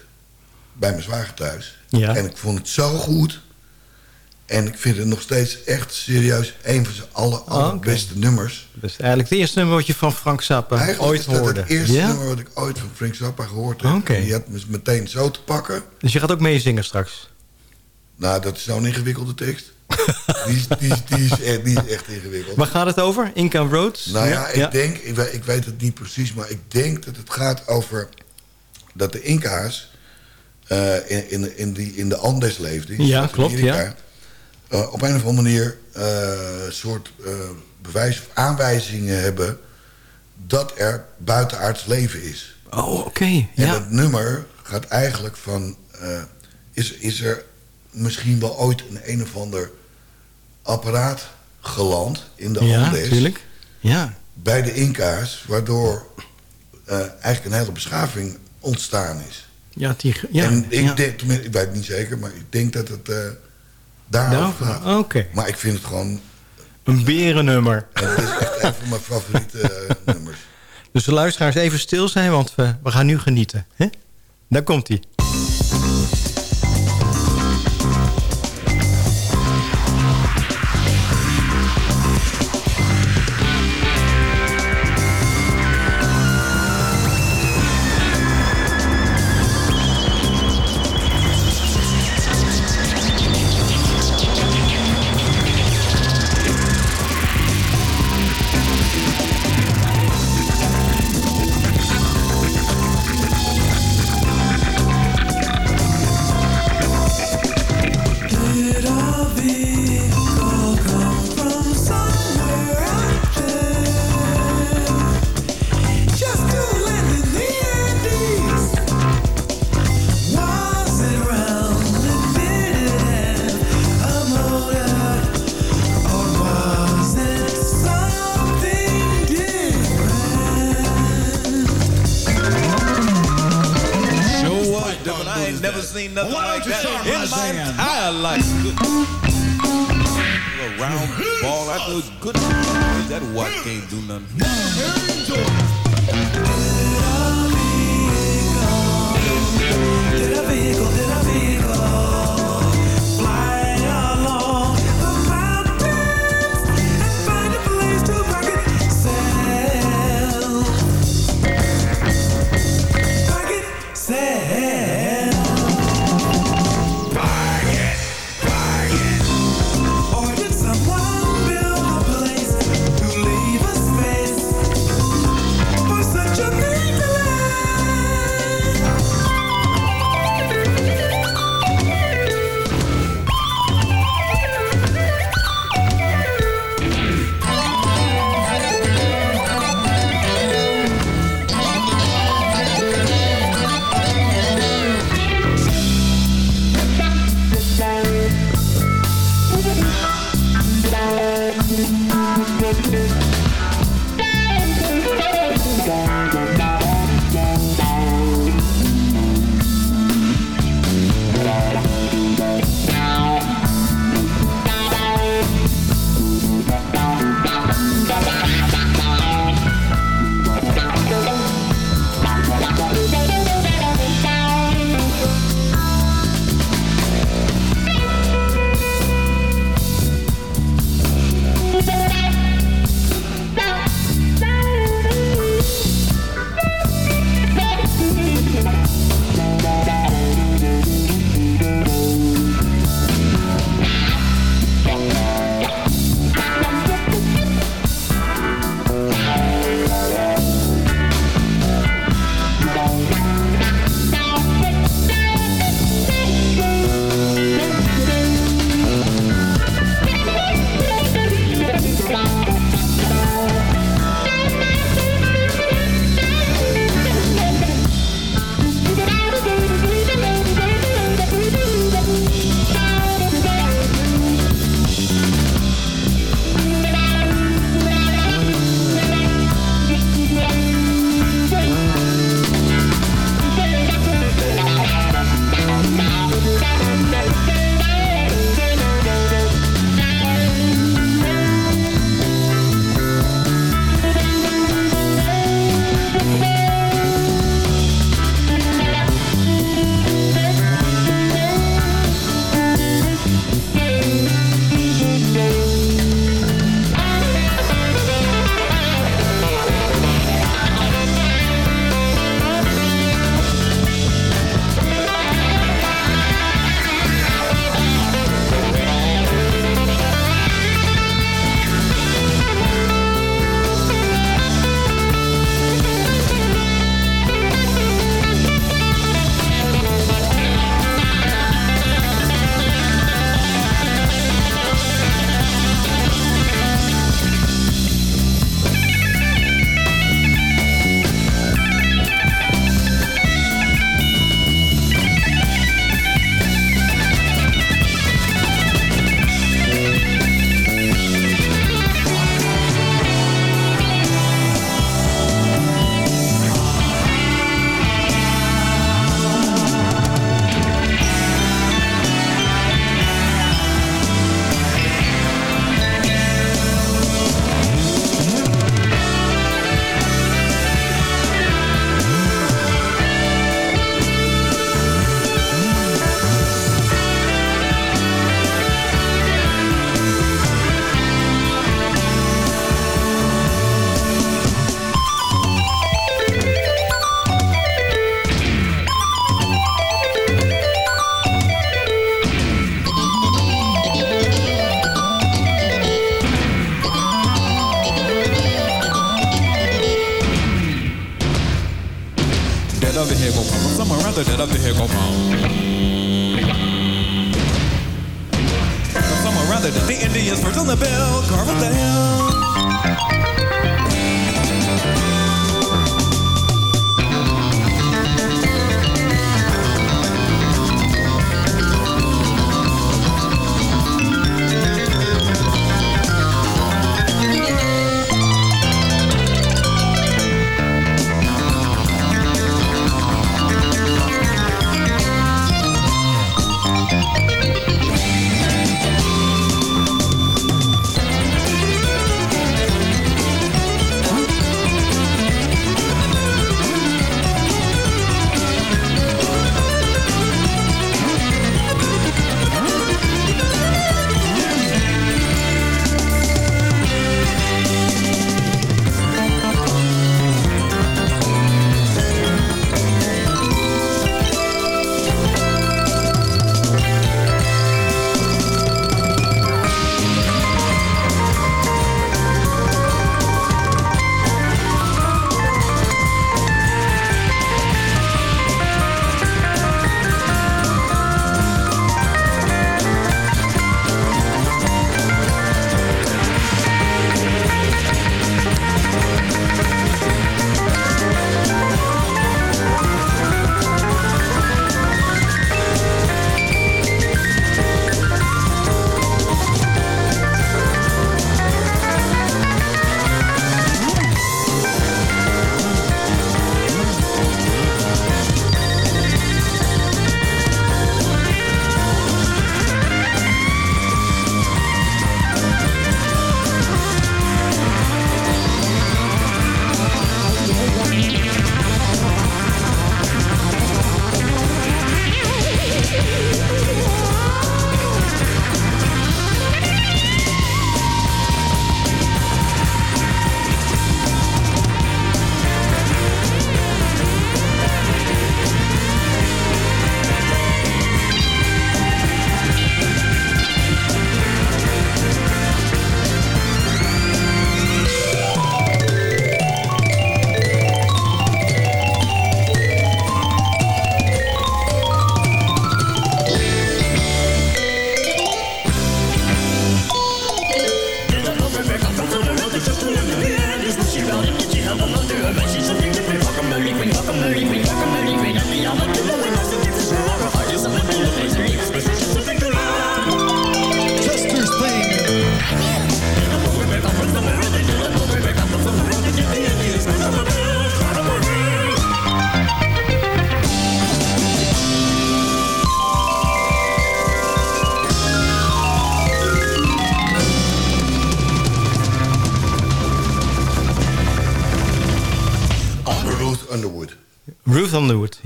bij mijn zwager thuis. Ja. En ik vond het zo goed. En ik vind het nog steeds echt serieus een van zijn aller, oké. allerbeste nummers. Dat is eigenlijk het eerste nummer wat je van Frank Zappa Eigenlijk ooit hoorde. het eerste nummer wat ik ooit van Frank Zappa gehoord heb. En Die had me meteen zo te pakken. Dus je gaat ook meezingen straks? Nou, dat is zo'n ingewikkelde tekst. [LAUGHS] die, is, die, is, die, is echt, die is echt ingewikkeld. Waar gaat het over? Inca Roads? Nou ja, ik denk, ik weet, ik weet het niet precies, maar ik denk dat het gaat over dat de Inca's eh, in, in, in, die, in de Andes leefden. Ja, klopt, ja. Eh, op een of andere manier eh, een soort eh, bewijs of aanwijzingen hebben dat er buitenaards leven is. Oh, oké. En Ja. dat nummer gaat eigenlijk van... eh, is, is er misschien wel ooit een een of ander apparaat geland in de ja, Andes... natuurlijk. Ja. bij de Inca's... waardoor eh, eigenlijk een hele beschaving ontstaan is. Ja, die, ja. en ik, ja. denk, ik weet het niet zeker... maar ik denk dat het eh daarover Daarover, gaat. Oké. Maar ik vind het gewoon... Een berennummer. [LAUGHS] Het is echt een van mijn favoriete eh, nummers. Dus de luisteraars even stil zijn, want we, we gaan nu genieten. Hè? Daar komt hij. Dead of the vehicle problem. Somewhere around the dead of the vehicle problem. Somewhere around the the Indians first on the bill, carve it down.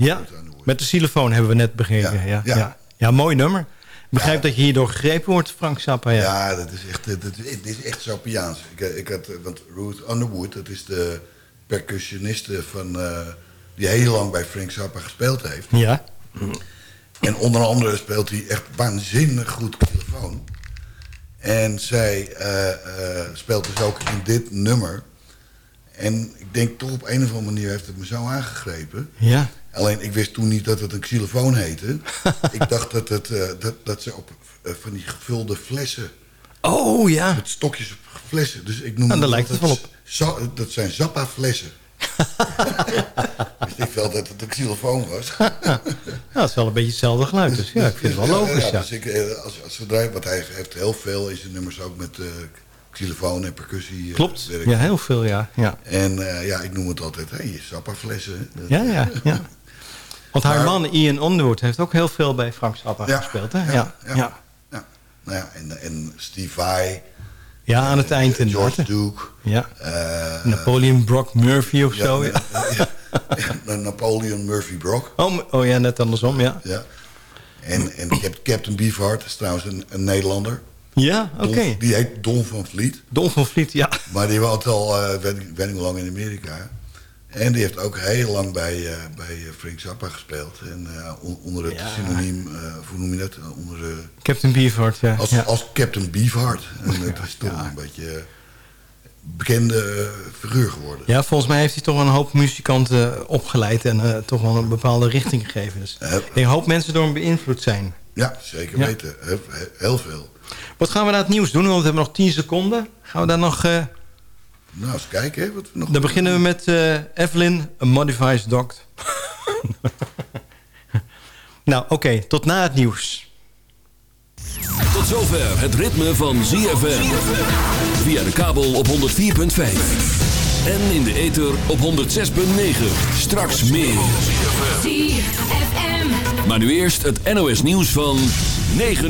Ja. Met de xylofoon hebben we net begrepen. Ja, ja. ja. mooi nummer. Ik begrijp dat je hierdoor gegrepen wordt, Frank Zappa. Ja, Ja, dat is echt, dat is, dit is echt Sappiaans. Ik, eh, ik had, eh, want Ruth Underwood, dat is de percussioniste van, eh, die heel lang bij Frank Zappa gespeeld heeft. Ja. En onder andere speelt hij echt waanzinnig goed telefoon. En zij speelt dus ook in dit nummer. En ik denk toch op een of andere manier heeft het me zo aangegrepen. Ja. Alleen ik wist toen niet dat het een xylofoon heette. [LAUGHS] ik dacht dat, het, eh, dat, dat ze op eh, van die gevulde flessen... Oh ja. Met stokjes op flessen. Dus ik noem Nou, daar lijkt het wel op. Dat zijn Zappa-flessen. [LAUGHS] wist ik wel dat het een xylofoon was. [LAUGHS] Ja, dat is wel een beetje hetzelfde geluid. Dus ja, ik vind het wel logisch. Ja, Dus ik, eh, als, als we draaien, want hij heeft heel veel in zijn nummers ook met eh xylofoon en percussie. Klopt. Ja, heel veel, ja. ja. En ja, ik noem het altijd, hey, Zappa-flessen. Ja, ja, ja. Want haar Maar- man Ian Underwood heeft ook heel veel bij Frank Zappa Ja, gespeeld, hè? ja, Ja, ja. Nou ja, en, en Steve Vai. Ja, aan het eind inderdaad. George. Duke. Ja. eh, Napoleon Brock Murphy of zo. ja, Napoleon Murphy Brock. [LAUGHS] Oh, oh ja, net andersom, ja. Ja. En, en Cap- Captain Beefheart is trouwens een, een Nederlander. Ja, oké. Die heet Don van Vliet. Don van Vliet, ja. Maar die woont al, eh weet, ik- weet niet hoe lang in Amerika. En die heeft ook heel lang bij, eh, bij eh, Frank Zappa gespeeld. En eh, on- onder het Ja. synoniem, eh, of hoe noem je dat? Onder de, Captain Beefheart, ja. als, ja. als Captain Beefheart. En dat is toch een beetje bekende figuur geworden. Ja, volgens mij heeft hij toch een hoop muzikanten opgeleid... en eh, toch wel een bepaalde richting gegeven. Dus een hoop mensen door hem beïnvloed zijn. Ja, zeker Ja. weten. Heel, heel veel. Wat gaan we naar het nieuws doen? Want we hebben nog 10 seconden. Gaan we daar nog... Nou, eens kijken hè, wat we nog... Dan beginnen we met eh, Evelyn, A Modifies Dog. [LAUGHS] nou, oké, tot na het nieuws. Tot zover het ritme van ZFM. Via de kabel op 104.5. En in de ether op 106.9. Straks meer. Maar nu eerst het NOS nieuws van 9 uur.